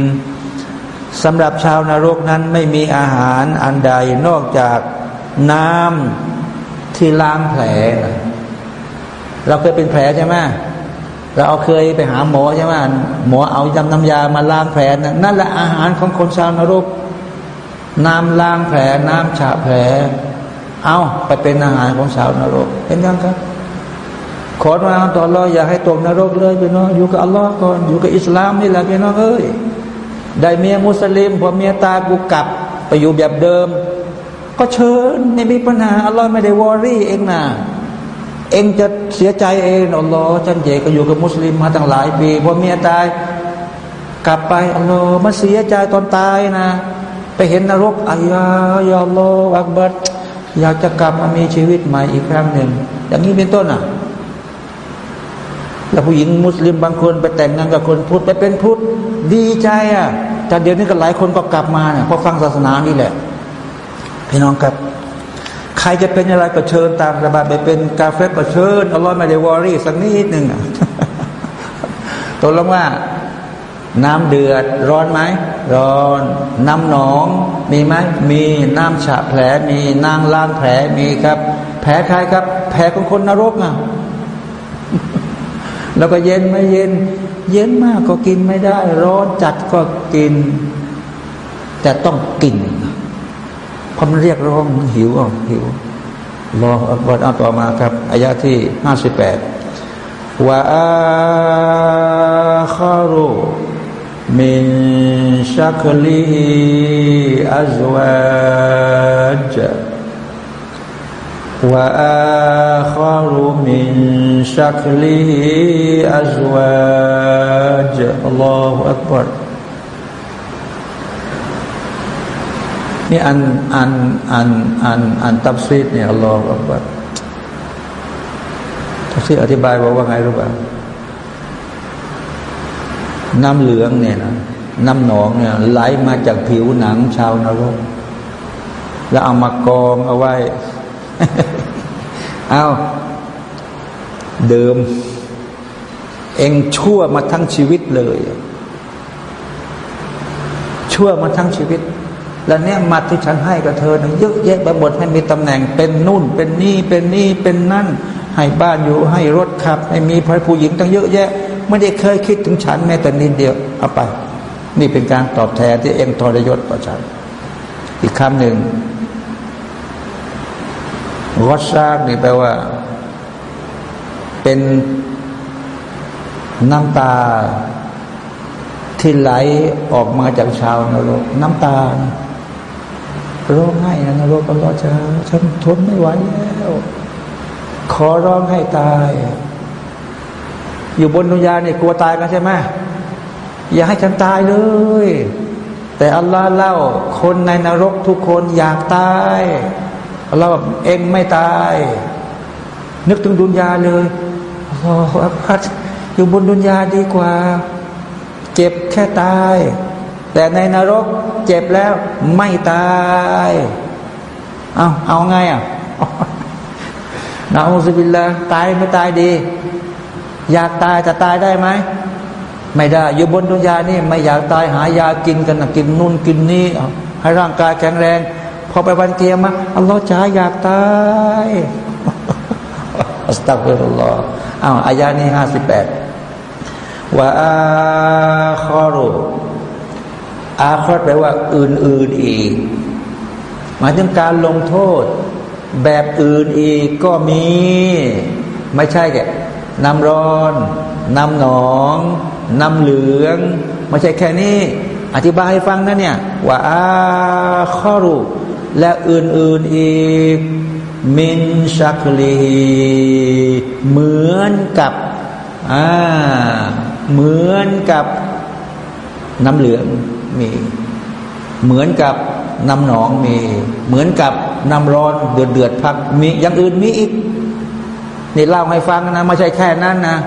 สำหรับชาวนรกนั้นไม่มีอาหารอันใดนอกจากน้ำที่ล้างแผล เราเคยเป็นแผลใช่ไหมเราเอาเคยไปหาหมอใช่ไหมหมอเอายำน้ำยามาล้างแผลนั่นแหละอาหารของคนชาวนรก น้ำล้างแผล น้ำฉะแผล เอาไปเป็นอาหารของชาวนรกเห็นยังครับ ขอมาต่อรออย่าให้ตกนรกเลยพี่น้องอยู่กับอัลลอฮ์ก่อนอยู่กับอิสลามนี่แหละพี่น้องเอ้ยได้เมียมุสลิมพอเมียตายกูกลับไปอยู่แบบเดิม ก็เชิญไม่มีปัญหาอัลลอฮ์ไม่ได้วอรี่เองนะเองจะเสียใจเองอัลลอฮ์ฉันเจก็อยู่กับมุสลิมมาตั้งหลายปีพอเมียตายกลับไปอัลลอฮ์มาเสียใจตอนตายนะ ไปเห็นนรกอายายอัลลอฮ์อักบัดอยากจะกลับมามีชีวิตใหม่อีกครั้งหนึ่งอย่างนี้เป็นต้นอะ แล้วผู้หญิงมุสลิมบางคนไปแต่งงานกับคนพุทธไปเป็นพุทธดีใจอะแต่เดี๋ยวนี้ก็หลายคนก็กลับมาเนี่ยเพราะฟังศาสนานี่แหละพี่น้องครับ ใครจะเป็นอะไรก็เชิญตามสบายไปเป็นกาเฟ่ก็เชิญอัลลอฮ์ไม่ได้วอรี่สักนิดหนึ่งตัวลงว่าน้ำเดือดร้อนไหมร้อน น้ำหนองมีไหมมีน้ำฉะแผลมีนางล้างแผลมีครับ แผลใครครับ แผลของคนนรกอะ แล้วก็เย็นไม่เย็น เย็นมากก็กินไม่ได้ ร้อนจัดก็กิน แต่ต้องกินพอมันเรียกร้องหิวอะหิวรออัลลอฮ์ต่อมาครับอายะที่ห้าสิบแปดว่าอาคารุมินชักลีอัจวาจ وآخر من شكله أزواج الله أكبر นี่อันอันอันอันอันตับซีดเนี่ยอัลลอฮฺอักบัรตับซีดอธิบายว่าว่าไงรู้ป่ะน้ำเหลืองเนี่ยนะน้ำหนองเนี่ยไหลมาจากผิวหนังชาวนรก แล้วเอามากองเอาไว้ เอาเดิม เองชั่วมาทั้งชีวิตเลย ชั่วมาทั้งชีวิต และเนี่ยมัดที่ฉันให้กับเธอนะเยอะแยะไปหมดให้มีตำแหน่งเป็นนู่น เป็นนี่เป็นนี่เป็นนั่น ให้บ้านอยู่ให้รถขับ ให้มีพระผู้หญิงตั้งเยอะแยะ ไม่ได้เคยคิดถึงฉันแม้แต่นิดเดียวเอาไป นี่เป็นการตอบแทนที่เอ็งทรยศต่อฉัน อีกคำหนึ่ง รสชาตินี่แปลว่า เป็นน้ำตาที่ไหลออกมาจากชาวนรก น้ำตาร้องไห้นรกก็รอจะฉันทนไม่ไหวแล้ว ขอร้องให้ตาย อยู่บนดุนยาเนี่ยกลัวตายกันใช่ไหมอย่าให้ฉันตายเลย แต่อัลลอฮ์เล่า คนในนรกทุกคนอยากตาย อัลลอฮ์แบบเองไม่ตาย นึกถึงดุนยาเลยโอ้พัดอยู่บนดุนยาดีกว่า เจ็บแค่ตาย แต่ในนรกเจ็บแล้วไม่ตายเอาเอาไงอะนาอุบิลละตายไม่ตายดี อยากตายจะตายได้ไหมไม่ได้ อยู่บนดุนยานี่ไม่อยากตายหายากินกันนะกินนู่นกินนี่ให้ร่างกายแข็งแรง พอไปวันเกียรมาอัลลอฮ์จ้าอยากตายอัสตัฟิรุลลอฮ์อ้าวอายานี้ห้าสิบแปดว่าอาคอรุอาคอรแปลว่า อื่นๆอีก หมายถึงการลงโทษ แบบอื่นอีกก็มี ไม่ใช่แกน้ำร้อน น้ำหนอง น้ำเหลือง ไม่ใช่แค่นี้ อธิบายให้ฟังนะเนี่ย ว่าอาคอรุ และอื่นๆอีก มินชักลีเหมือนกับอ่าเหมือนกับน้ำเหลืองมี เหมือนกับน้ำหนองมี เหมือนกับน้ำร้อนเดือดเดือดพักมีอย่างอื่นมีอีกนี่เล่าให้ฟังนะไม่ใช่แค่นั้นนะ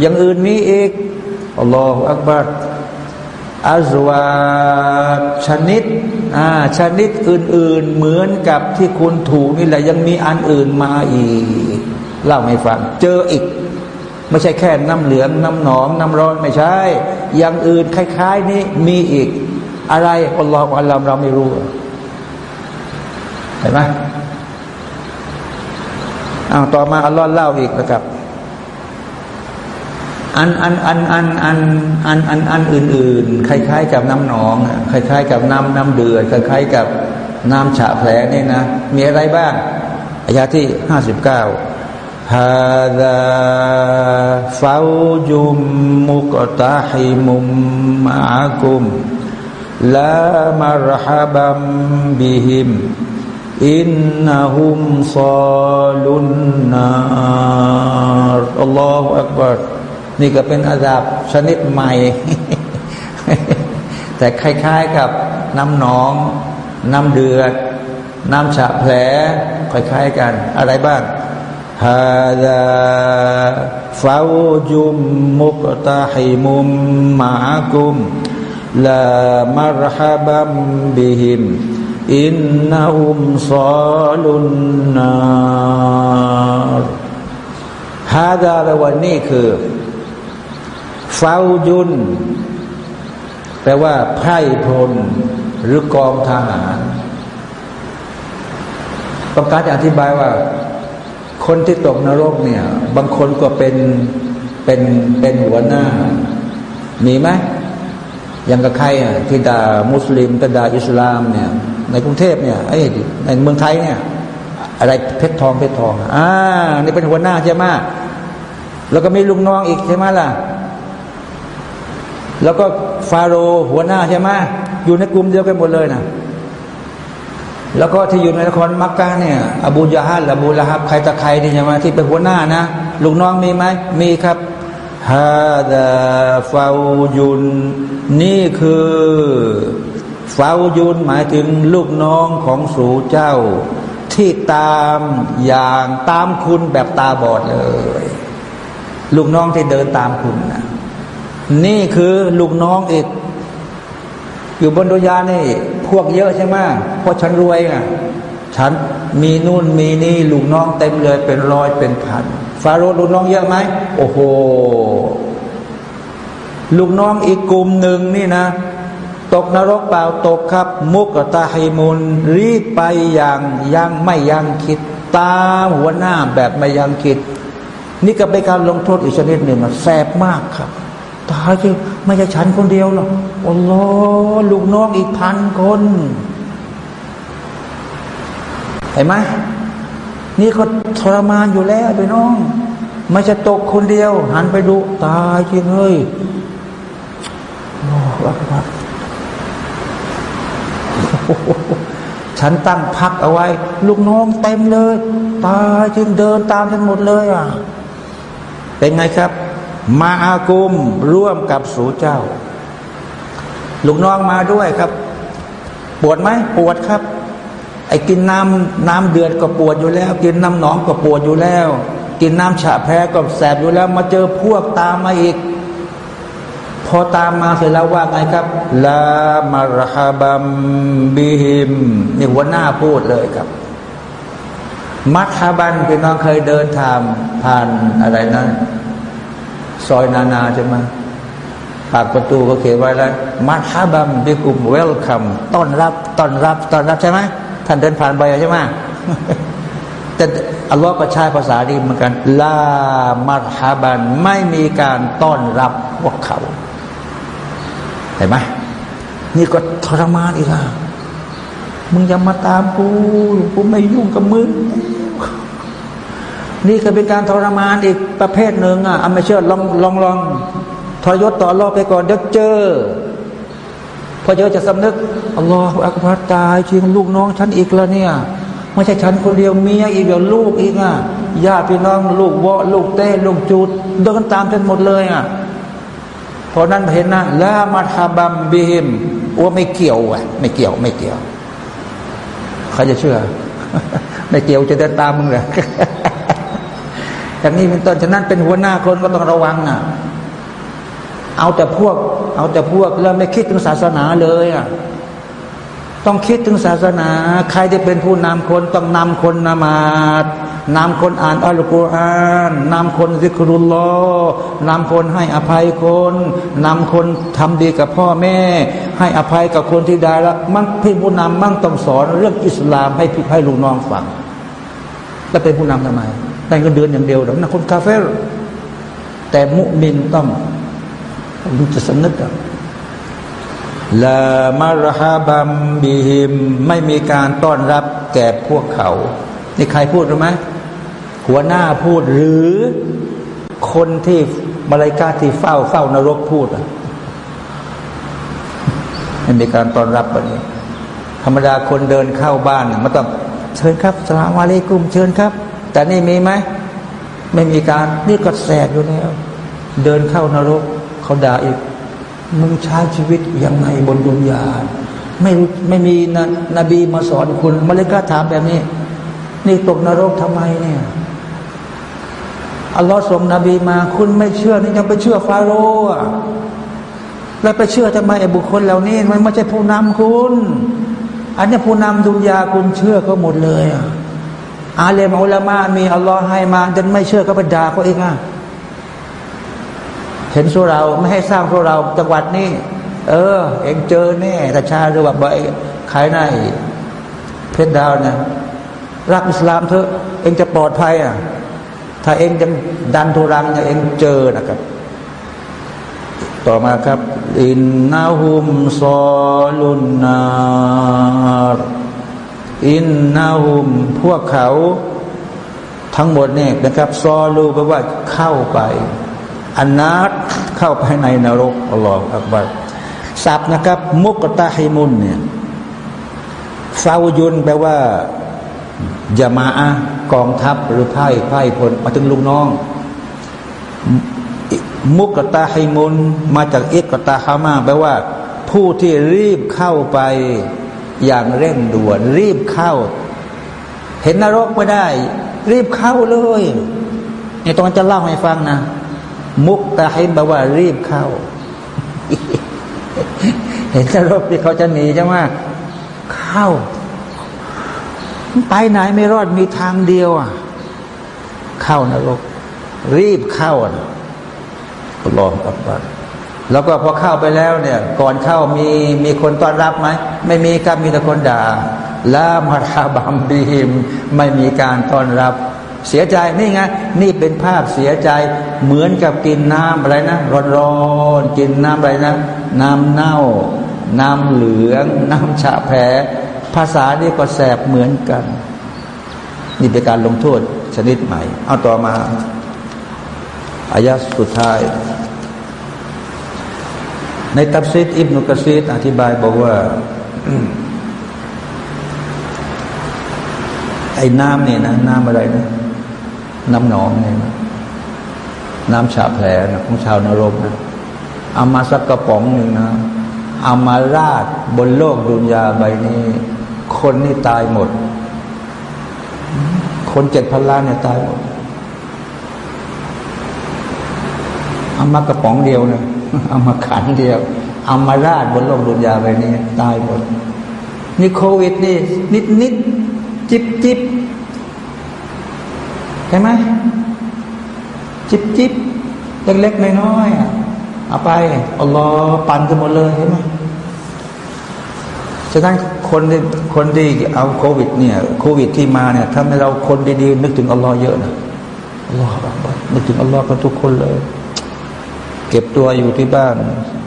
อย่างอื่นมีอีกอัลลอฮฺอักบัรอัจวาชนิด อ่าชนิดอื่น ๆ เหมือนกับที่คุณถูกนี่แหละยังมีอันอื่นมาอีก เล่าให้ฟัง เจออีก ไม่ใช่แค่น้ำเหลือง น้ำหนอง น้ำร้อนไม่ใช่อย่างอื่นคล้าย ๆ นี้มีอีก อะไรอัลลอฮฺอัลลอฮฺเราไม่รู้เห็นไหมอ้าวต่อมาอัลลอฮฺเล่าอีกนะครับ อันอันอันอันอันอันอันอันอื่น ๆ คล้าย ๆ กับน้ำหนองคล้าย ๆ กับน้ำน้ำเดือดคล้ายๆ กับน้ำฉะแผลนี่นะ มีอะไรบ้างอายาที่ห้าสิบเก้าฮาดาฟาจุมมุกตาฮิมุมมาคุมลามารฮับัมบิฮิมอินนะฮุมซาลุนนารอัลลอฮฺอักบาร์ นี่ก็เป็นอาดาบชนิดใหม่ แต่คล้ายๆกับน้ำหนอง น้ำเดือด น้ำฉะแผลคล้ายๆกัน อะไรบ้างฮาดาฟาวจุมมุกตาฮิมุมมากุมลามารฮบัมบิหิมอินนาอุมซาลุนนาฮาดาแปลว่านี่คือ ฟายุนแปลว่าไพ่พลหรือกองทหารต้องการจะอธิบายว่า คนที่ตกนรกเนี่ย บางคนก็เป็นเป็นเป็นหัวหน้า มีไหมอย่างกับใครอะที่ด่ามุสลิมก็ด่าอิสลามเนี่ย ในกรุงเทพเนี่ยไอ้ในเมืองไทยเนี่ย อะไรเพชรทองเพชรทองอ่านี่เป็นหัวหน้าใช่ไหมแล้วก็มีลุงน้องอีกใช่ไหมล่ะ แล้วก็ฟาโรหัวหน้าใช่ไหมอยู่ในกลุ่มเดียวกันหมดเลยนะแล้วก็ที่อยู่ในนครมักกะเนี่ยอบูยาฮัลอบูละฮับใครตะใครที่จะมาที่เป็นหัวหน้านะลูกน้องมีไหมมีครับฮาดาฟาวยุน นี่คือฟาวยุนหมายถึงลูกน้องของสูเจ้า ที่ตามอย่างตามคุณแบบตาบอดเลย ลูกน้องที่เดินตามคุณนะ นี่คือลูกน้องอีก อยู่บนดุยานี่ พวกเยอะใช่ไหมเพราะฉันรวยไงฉันมีนู่นมีนี่ลูกน้องเต็มเลย เป็นร้อยเป็นพันฟาโรห์ลูกน้องเยอะไหมโอ้โห ลูกน้องอีกกลุ่มหนึ่งนี่นะ ตกนรกเปล่าตกครับ มุกตาฮิมุนรีบไปอย่างยังไม่ยังคิด ตามหัวหน้าแบบไม่ยังคิด นี่ก็เป็นการลงโทษอีกชนิดหนึ่งแสบมากครับ ตายจริงไม่ใช่ฉันคนเดียวหรอกอัลลอฮ์ลูกน้องอีกพันคนเห็นไหมนี่ก็ทรมานอยู่แล้วไปน้อง ไม่จะตกคนเดียว หันไปดูตายจริงเฮ้ยโอ้รักรักฉันตั้งพักเอาไว้ ลูกน้องเต็มเลย ตายจริงเดินตามฉันหมดเลยอะ เป็นไงครับ มาอากุมร่วมกับสูเจ้า ลูกน้องมาด้วยครับ ปวดไหมปวดครับ ไอ้กินน้ำน้ำเดือดก็ปวดอยู่แล้ว กินน้ำหนองก็ปวดอยู่แล้ว กินน้ำฉะแพ้ก็แสบอยู่แล้ว มาเจอพวกตามมาอีก พอตามมาเสร็จแล้วว่าไงครับลามารฮาบัมบิฮิมนี่หัวหน้าพูดเลยครับมัทฮาบันพี่น้องเคยเดินทางผ่านอะไรนะ ซอยนานาใช่ไหมปากประตูก็เขียนไว้แล้วมัทฮาบัมบิกุมเวลคัมต้อนรับต้อนรับต้อนรับใช่ไหมท่านเดินผ่านไปใช่ไหมแต่อัลลอฮ์ก็ใช้ภาษาดีเหมือนกันลามัรฮาบันไม่มีการต้อนรับพวกเขาเห็นไหมนี่ก็ทรมานอีกแล้วมึงอย่ามาตามกูกูไม่ยุ่งกับมึง นี่ก็เป็นการทรมานอีกประเภทหนึ่งอะอาไม่เชื่อลองลองลองทรยศต่อรอบไปก่อนเดี๋ยวเจอพอเจอจะสำนึกอัลลอฮฺอักบารตายจริงลูกน้องฉันอีกแล้วเนี่ยไม่ใช่ฉันคนเดียวเมียอีกเดี๋ยวลูกอีกอะญาติพี่น้องลูกวะลูกเต้ลูกจูดเดินตามฉันหมดเลยอะพอนั้นเห็นนะละมาทาบัมบิฮิมว่าไม่เกี่ยวอะไม่เกี่ยวไม่เกี่ยวใครจะเชื่อ ไม่เกี่ยวจะเดินตามมึงเลยอ ย่างนี้เป็นต้นฉะนั้นเป็นหัวหน้าคนก็ต้องระวังอะเอาแต่พวก เอาแต่พวกแล้วไม่คิดถึงศาสนาเลยอะต้องคิดถึงศาสนา ใครที่เป็นผู้นำคนต้องนำคนนมาดนำคนอ่านอัลกุรอานนำคนซิกรุลลอนำคนให้อภัยคนนำคนทำดีกับพ่อแม่ ให้อภัยกับคนที่ได้ล้วมันพี่ผู้นำมั่งต้องสอนเรื่องอิสลามให้พี่ให้ลูกน้องฟัง แล้วเป็นผู้นำทำไม ได้เงินเดือนอย่างเดียวหรอกนะคนคาเฟ่แต่มุมินต้องมันจะสำนึกอะลามารฮาบัมบีฮิมไม่มีการต้อนรับแก่พวกเขา นี่ใครพูดรู้ไหมหัวหน้าพูดหรือคนที่มาลายกาที่เฝ้าเฝ้านรกพูดอะไม่มีการต้อนรับแบบนี้ ธรรมดาคนเดินเข้าบ้านมันต้องเชิญครับสลามอะลัยกุมเชิญครับ แต่นี่มีไหมไม่มีการนี่ก็แสบอยู่แล้ว เดินเข้านรกเขาด่าอีก มึงใช้ชีวิตยังไงบนดุนยาไม่ไม่มีนนบีมาสอนคุณมาเลยกาถามแบบนี้ นี่ตกนรกทำไมเนี่ยอัลลอฮ์ส่งนบีมา คุณไม่เชื่อนี่ยังไปเชื่อฟาโรห์แล้วไปเชื่อทำไมไอ้บุคคลเหล่านี้มันไม่ใช่ผู้นำคุณ อันนี้ผู้นำดุนยาคุณเชื่อก็หมดเลยอ อาเลมอุลามามีอัลลอฮ์ให้มาแต่ไม่เชื่อก็ไปด่าเขาเองอะเห็นสุเราไม่ให้สร้างสุเราจังหวัดนี้ เออ เองเจอแน่แต่ชาหรือว่าบ่ขายในเพชรดาวนี่ยรักอิสลามเถอะเองจะปลอดภัยอะ ถ้าเองยังดันทุรังเนี่ยเองเจอนะครับ ต่อมาครับ อินนาหุมซอลุนนาร อินนาหุมพวกเขาทั้งหมดเนี่ยนะครับซอลูแปลว่าเข้าไปอันนาตเข้าไปในนรกอัลลอฮฺอักบัรสับนะครับ มุกตาฮิมุนเนี่ยฟาวยุนแปลว่ายามาอะกองทัพหรือไพ่ไพ่พลมาถึงลูกน้อง มุกตาฮิมุนมาจากเอกตาฮามาแปลว่า ผู้ที่รีบเข้าไป อย่างเร่งด่วน รีบเข้า เห็นนรกไม่ได้ รีบเข้าเลยนี่ตรงจะเล่าให้ฟังนะ มุกตาให้แปลว่ารีบเข้า เห็นนรกที่เขาจะหนีใช่ไหมเข้า ไปไหนไม่รอดมีทางเดียวอะ เข้านรก รีบเข้าอะรออับบัด แล้วก็พอเข้าไปแล้วเนี่ยก่อนเข้ามีมีคนต้อนรับไหมไม่มีครับมีแต่คนด่าลามาราบัมบีมไม่มีการต้อนรับ เสียใจนี่ไงนี่เป็นภาพเสียใจเหมือนกับกินน้ำอะไรนะร้อนๆกินน้ำอะไรนะ น้ำเน่า น้ำเหลือง น้ำฉะแผลภาษานี่ก็แสบเหมือนกัน นี่เป็นการลงโทษชนิดใหม่ เอาต่อมาอายะสุดท้าย ในตับซิดอิบนุกซีดอธิบายบอกว่าไอ้น้ำเนี่ยนะน้ำอะไรนะน้ำหนองเนี่ยนะน้ำฉาแผลนะของชาวนรกนะเอามาสักกระป๋องหนึ่งนะเอามาราดบนโลกดุนยาใบนี้ คนนี่ตายหมด คนเจ็ดพันล้านเนี่ยตายหมดเอามากระป๋องเดียวนะ เอามาขันเดียว เอามาราดบนโลกดุนยาใบนี้ตายหมดนี่โควิดนี่นิดนิดจิบจิบเห็นไหมจิบจิบเล็กๆน้อยๆเอาไปอัลลอฮ์ปันกันหมดเลยเห็นไหมฉะนั้นคนที่คนที่เอาโควิดเนี่ยโควิดที่มาเนี่ยทำให้เราคนดีๆนึกถึงอัลลอฮ์เยอะนะอัลลอฮ์นึกถึงอัลลอฮ์กันทุกคนเลย เก็บตัวอยู่ที่บ้าน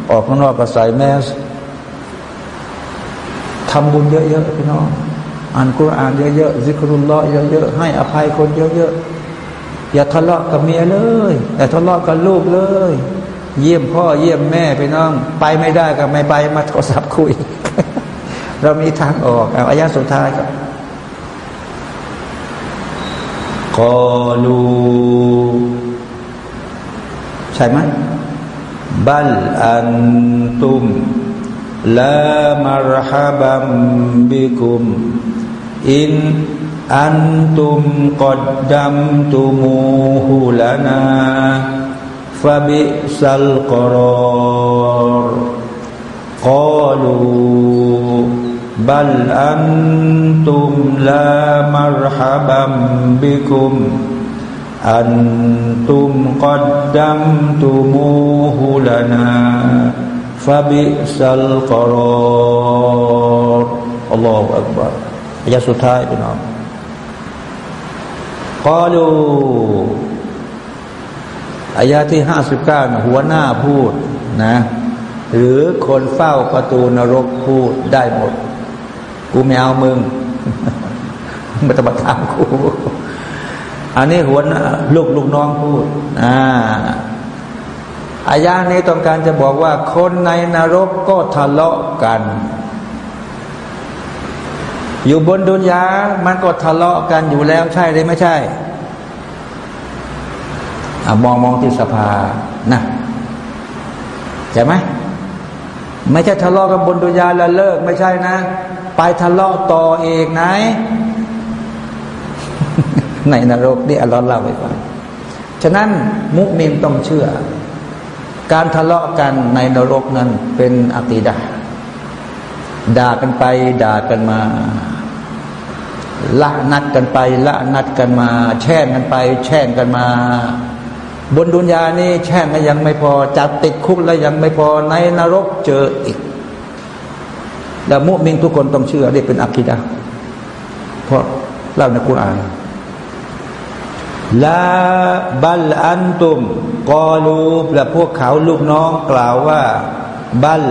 ออกข้างนอกก็ใส่แมสทำบุญเยอะๆพี่น้องอ่านกุรอานเยอะๆซิกรุลลอฮ์เยอะๆให้อภัยคนเยอะๆอย่าทะเลาะกับเมียเลยอย่าทะเลาะกับลูกเลย เยี่ยมพ่อเยี่ยมแม่ไปน้อง ไปไม่ได้ก็ไม่ไปมาโทรศัพท์คุย เรามีทางออกเอาอายะสุดท้ายครับกอลูใช่ไหม บัลอันตุมลามารฮับัมบิคุมอินอันตุมกอดดัมตุมูฮูลานาฟาบิสัลกรอรกอลูบัลอันตุมลามารฮับัมบิคุม أنتم قدمتموه لنا فبئس القرار الله أكبر อายะสุดท้ายพี่น้องกอลูอายะที่ห้าสิบเก้าหัวหน้าพูดนะ หรือคนเฝ้าประตูนรกพูดได้หมด กูไม่เอามึงไม่ต้องมาถามกู อันนี้หัวหน้าลูกลูกน้องพูด อ่าอายานี้ต้องการจะบอกว่า คนในนรกก็ทะเลาะกัน อยู่บนดุนยา มันก็ทะเลาะกันอยู่แล้วใช่หรือไม่ใช่อมองมองที่สภานะใช่ไหมไม่ใช่ทะเลาะกันบนดุนยาแล้วเลิก ไม่ใช่นะ ไปทะเลาะต่อเอกไหน ในนรกนี่อัลลอฮ์เล่าไว้ฟังฉะนั้นมุมินต้องเชื่อ การทะเลาะกันในนรกนั้นเป็นอัติดาด่ากันไป ด่ากันมา ละนัดกันไป ละนัดกันมา แช่งกันไป แช่งกันมา บนดุนยานี่แช่งก็ยังไม่พอ จับติดคุกแล้วยังไม่พอในนรกเจออีกแล้วมุมินทุกคนต้องเชื่อนี่เป็นอักิดาเพราะเล่าในคุราน ลาบัลอันตุมกอลูและพวกเขาลูกน้องกล่าวว่า บัล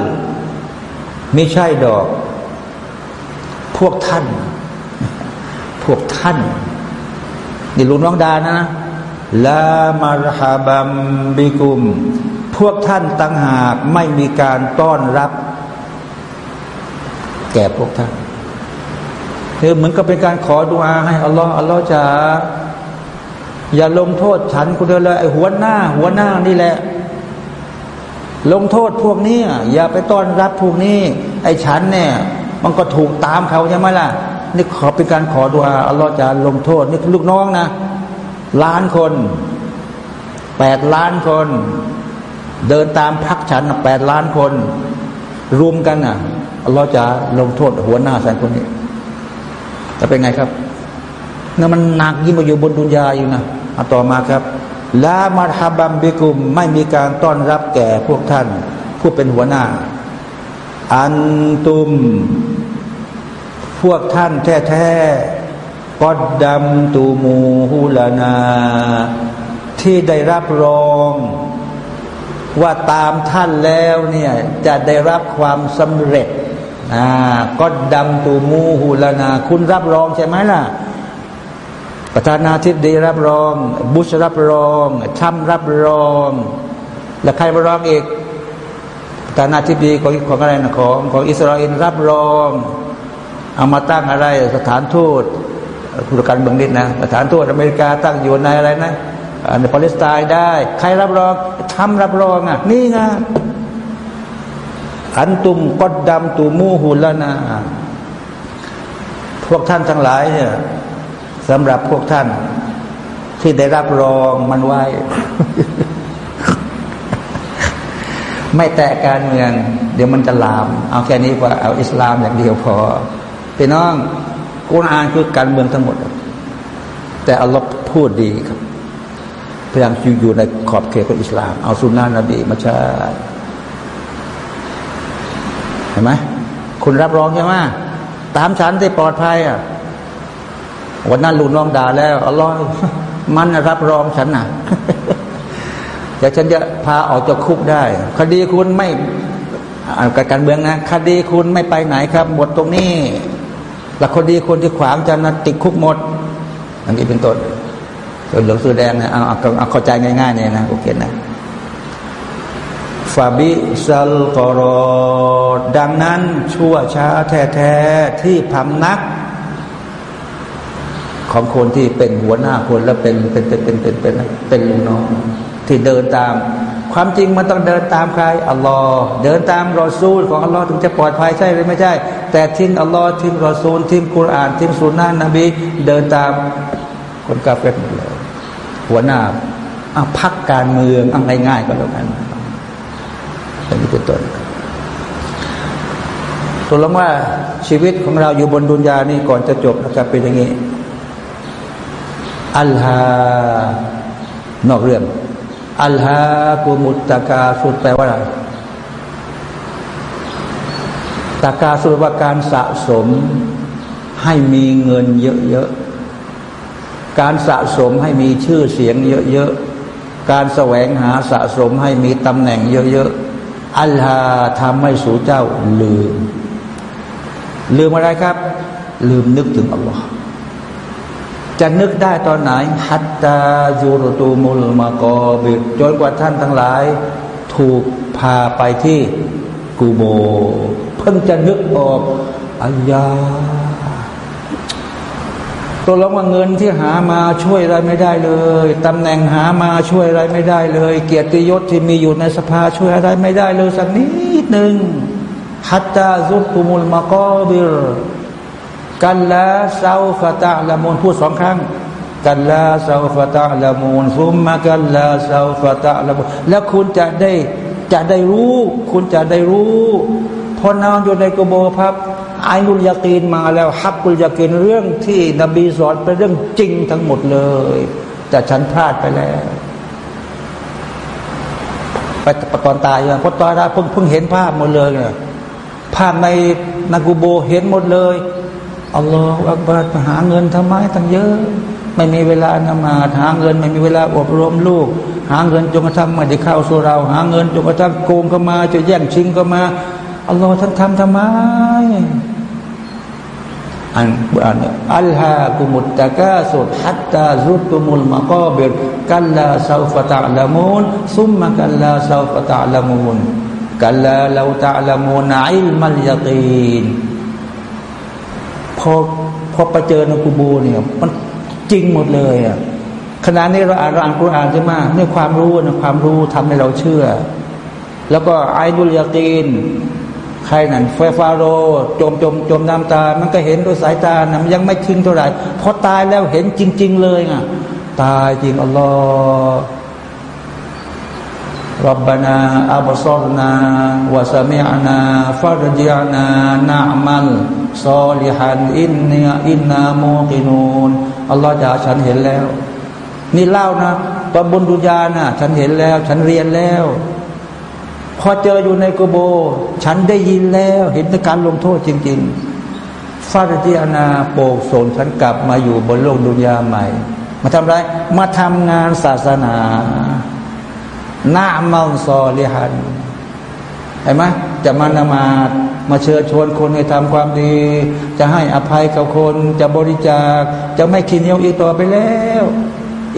ไม่ใช่ดอก พวกท่าน พวกท่าน นี่ลูกน้องดานะลามารฮาบัมบิกุม พวกท่านต่างหากไม่มีการต้อนรับ แก่พวกท่านคือเหมือนกับเป็นการขอดุอาให้อัลลอฮ์อัลลอฮ์จะ อย่าลงโทษฉันคนเดียวเลยไอ้หัวหน้า หัวหน้านี่แหละ ลงโทษพวกนี้อย่าไปต้อนรับพวกนี้ ไอ้ฉันเนี่ยมันก็ถูกตามเขาใช่ไหมล่ะ นี่ขอเป็นการขอดุอาอัลลอฮ์จะลงโทษนี่ลูกน้องนะ ล้านคนแปดล้านคน เดินตามพักฉันแปดล้านคน รวมกันอะอัลลอฮ์จะลงโทษหัวหน้าสันคนนี้จะเป็นไงครับนั่นมันหนักยิ่งมาอยู่บนดุนยาอยู่นะ ต่อมาครับลามาฮาบัมบิกุมไม่มีการต้อนรับแก่พวกท่าน ผู้เป็นหัวหน้า อันตุม พวกท่านแท้ๆกอดดำตูมูฮูลานา ที่ได้รับรองว่าตามท่านแล้วเนี่ยจะได้รับความสำเร็จอ่าก็ดำตูมูฮูลานา คุณรับรองใช่ไหมล่ะ ประธานาธิบดีรับรอง บุชรับรองชัมรับรอง และใครรับรองอีกประธานาธิบดีของของอะไรนะของของอิสราเอลรับรองเอามาตั้งอะไรสถานทูตคุณการเมืองนิดนะสถานทูตอเมริกาตั้งอยู่ในอะไรนะในปาเลสไตน์ได้ ใครรับรองทำรับรองอะ นี่ไงอันตุมกดดำตูมูหุลนาพวกท่านทั้งหลายเนี่ย สำหรับพวกท่าน ที่ได้รับรองมันไว้ ไม่แตะการเมือง เดี๋ยวมันจะลาม เอาแค่นี้ว่าเอาอิสลามอย่างเดียวพอพี่น้องกุณอ่านคือการเมืองทั้งหมด แต่อัลลอฮ์พูดดีครับพยายามอยู่ในขอบเขตของอิสลาม เอาสุนนะนบีมาใช้เห็นไหมคุณรับรองใช่ไหมตามฉันได้ปลอดภัยอะ วันนั้นลูกน้องด่าแล้วอัลลอฮ์มันรับรองฉันนะเดี๋ยวฉันจะพาออกจากคุกได้ คดีคุณไม่การเมืองนะ คดีคุณไม่ไปไหนครับ หมดตรงนี้หลักคดีคนที่ขวางจะนะติดคุกหมดอย่างนี้เป็นต้นส่วนเหลืองสือแดงนะเอาเอาเข้าใจง่ายๆเนี่ยนะโอเคนะฟาบิซัลกรอดังนั้นชั่วช้าแท้ๆที่พำนัก ของคนที่เป็นหัวหน้าคนแล้วเป็นเป็นเป็นเป็นเป็นเป็นเป็นลูกน้องที่เดินตาม ความจริงมันต้องเดินตามใครอัลลอฮ์เดินตามรอซูลของอัลลอฮ์ถึงจะปลอดภัยใช่หรือไม่ใช่ แต่ทิ้งอัลลอฮ์ทิ้งรอซูลทิ้งกุรอานทิ้งสุนนะนบีเดินตามคนกาเฟรหมดเลยหัวหน้าอาพักการเมืองเอาง่ายๆก็แล้วกันอันนี้เป็นต้นตัวลงว่าชีวิตของเราอยู่บนดุนยานี่ก่อนจะจบนะครับเป็นอย่างนี้ อัลฮานอกเรื่อง อัลฮากุมุตตะกาสุดแปลว่าอะไรตากาสุดว่าการสะสมให้มีเงินเยอะๆ การสะสมให้มีชื่อเสียงเยอะๆ การแสวงหาสะสมให้มีตำแหน่งเยอะๆ อัลฮาทำให้สู่เจ้าลืม ลืมอะไรครับ ลืมนึกถึงอัลลอฮ์ จะนึกได้ตอนไหนฮัตตายูรตูมุลมากอบิดจนกว่าท่านทั้งหลาย ถูกพาไปที่กูโบ เพิ่งจะนึกออกอัลยาตัวลงว่าเงินที่หามาช่วยอะไรไม่ได้เลยตำแหน่งหามาช่วยอะไรไม่ได้เลย เกียรติยศที่มีอยู่ในสภาช่วยอะไรไม่ได้เลยสักนิดหนึ่งฮัตตาซุตุมุลมากอบิร กันละซาฟะตะละมูลพูดสองครั้ง กันละซาฟะตะละมูลซุมมากันละซาฟะตะละมูลแล้วคุณจะได้จะได้รู้ คุณจะได้รู้พอนอนอยู่ในกโบพับอ้นุลยากีนมาแล้วฮับกุลยากีนเรื่องที่นบีสอนเป็นเรื่องจริงทั้งหมดเลย แต่ฉันพลาดไปแล้วไปตอนตายเพราะตอนตายเพิ่งเพิ่งเห็นภาพหมดเลยเนี่ยภาพในนากูโบเห็นหมดเลย อัลลอฮฺอักบารหาเงินทำไมตั้งเยอะ ไม่มีเวลานมาหาเงิน ไม่มีเวลาอบรมลูก หาเงินจนกระทั่งไม่ได้เข้าสู่เรา หาเงินจนกระทั่งโกงเข้ามา จะแย่งชิงเข้ามาอัลลอฮฺท่านทำทำไมอันอันอัลฮะกุมุตตะกาสุดฮัตตาซุตุมุลมะกอบิรกัลลาซาฟะตะลามูนซุมมะกัลลาซาฟะตะลามูนกัลลาลาตะลามูนอิลมัลยากีน พอพอไปเจอในกูบูเนี่ยมันจริงหมดเลยอะขณะนี้เราอ่านอ่านกุรอานใช่ไหมนี่ยความรู้นะความรู้ทำให้เราเชื่อ แล้วก็ไอ้ดุลยากีน ใครนั่นไฟฟาโร จมจมจมน้ำตา มันก็เห็นด้วยสายตานะมันยังไม่ทิ้งเท่าไหร่พอตายแล้วเห็นจริง ๆ เลยอะตายจริงอัลลอฮ์ ربنا أبصرنا وسمعنا فارجعنا نعمل صالحا إنا إنا موقنون อัลลอฮ์จะฉันเห็นแล้ว นี่เล่านะตอนบนดุจานะฉันเห็นแล้ว ฉันเรียนแล้ว พอเจออยู่ในกุโบ ฉันได้ยินแล้ว เห็นการลงโทษจริง ๆฟาติอานาโปกโซนฉันกลับมาอยู่บนโลกดุนยาใหม่ มาทำไร มาทำงานศาสนา หน้าเมาซอลิฮันเห็นไหมจะมานมาดมาเชิญชวนคนให้ทำความดี จะให้อภัยกับคนจะบริจาค จะไม่คิดเนียวอีกต่อไปแล้ว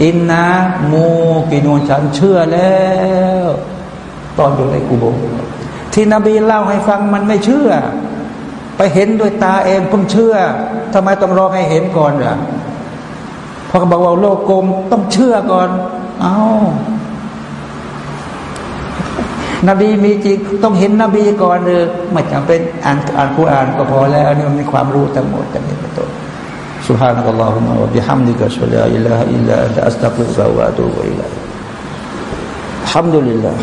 อินนะมูกินวนฉันเชื่อแล้ว ตอนอยู่ในกูโบที่นบีเล่าให้ฟังมันไม่เชื่อ ไปเห็นด้วยตาเองผมเชื่อทำไมต้องรอให้เห็นก่อนล่ะพอเขาบอกว่าโลกกลมต้องเชื่อก่อน เอา้า นบีมีจริงต้องเห็นนบีก่อนเลยไม่จำเป็นอ่านอ่านคุรานก็พอแล้วอันนี้มันมีความรู้ทั้งหมดจังนี้เป็นต้น سبحانك اللهم وبحمدك اشهد ان لا اله الا انت استغفرك واتوب اليك الحمد لله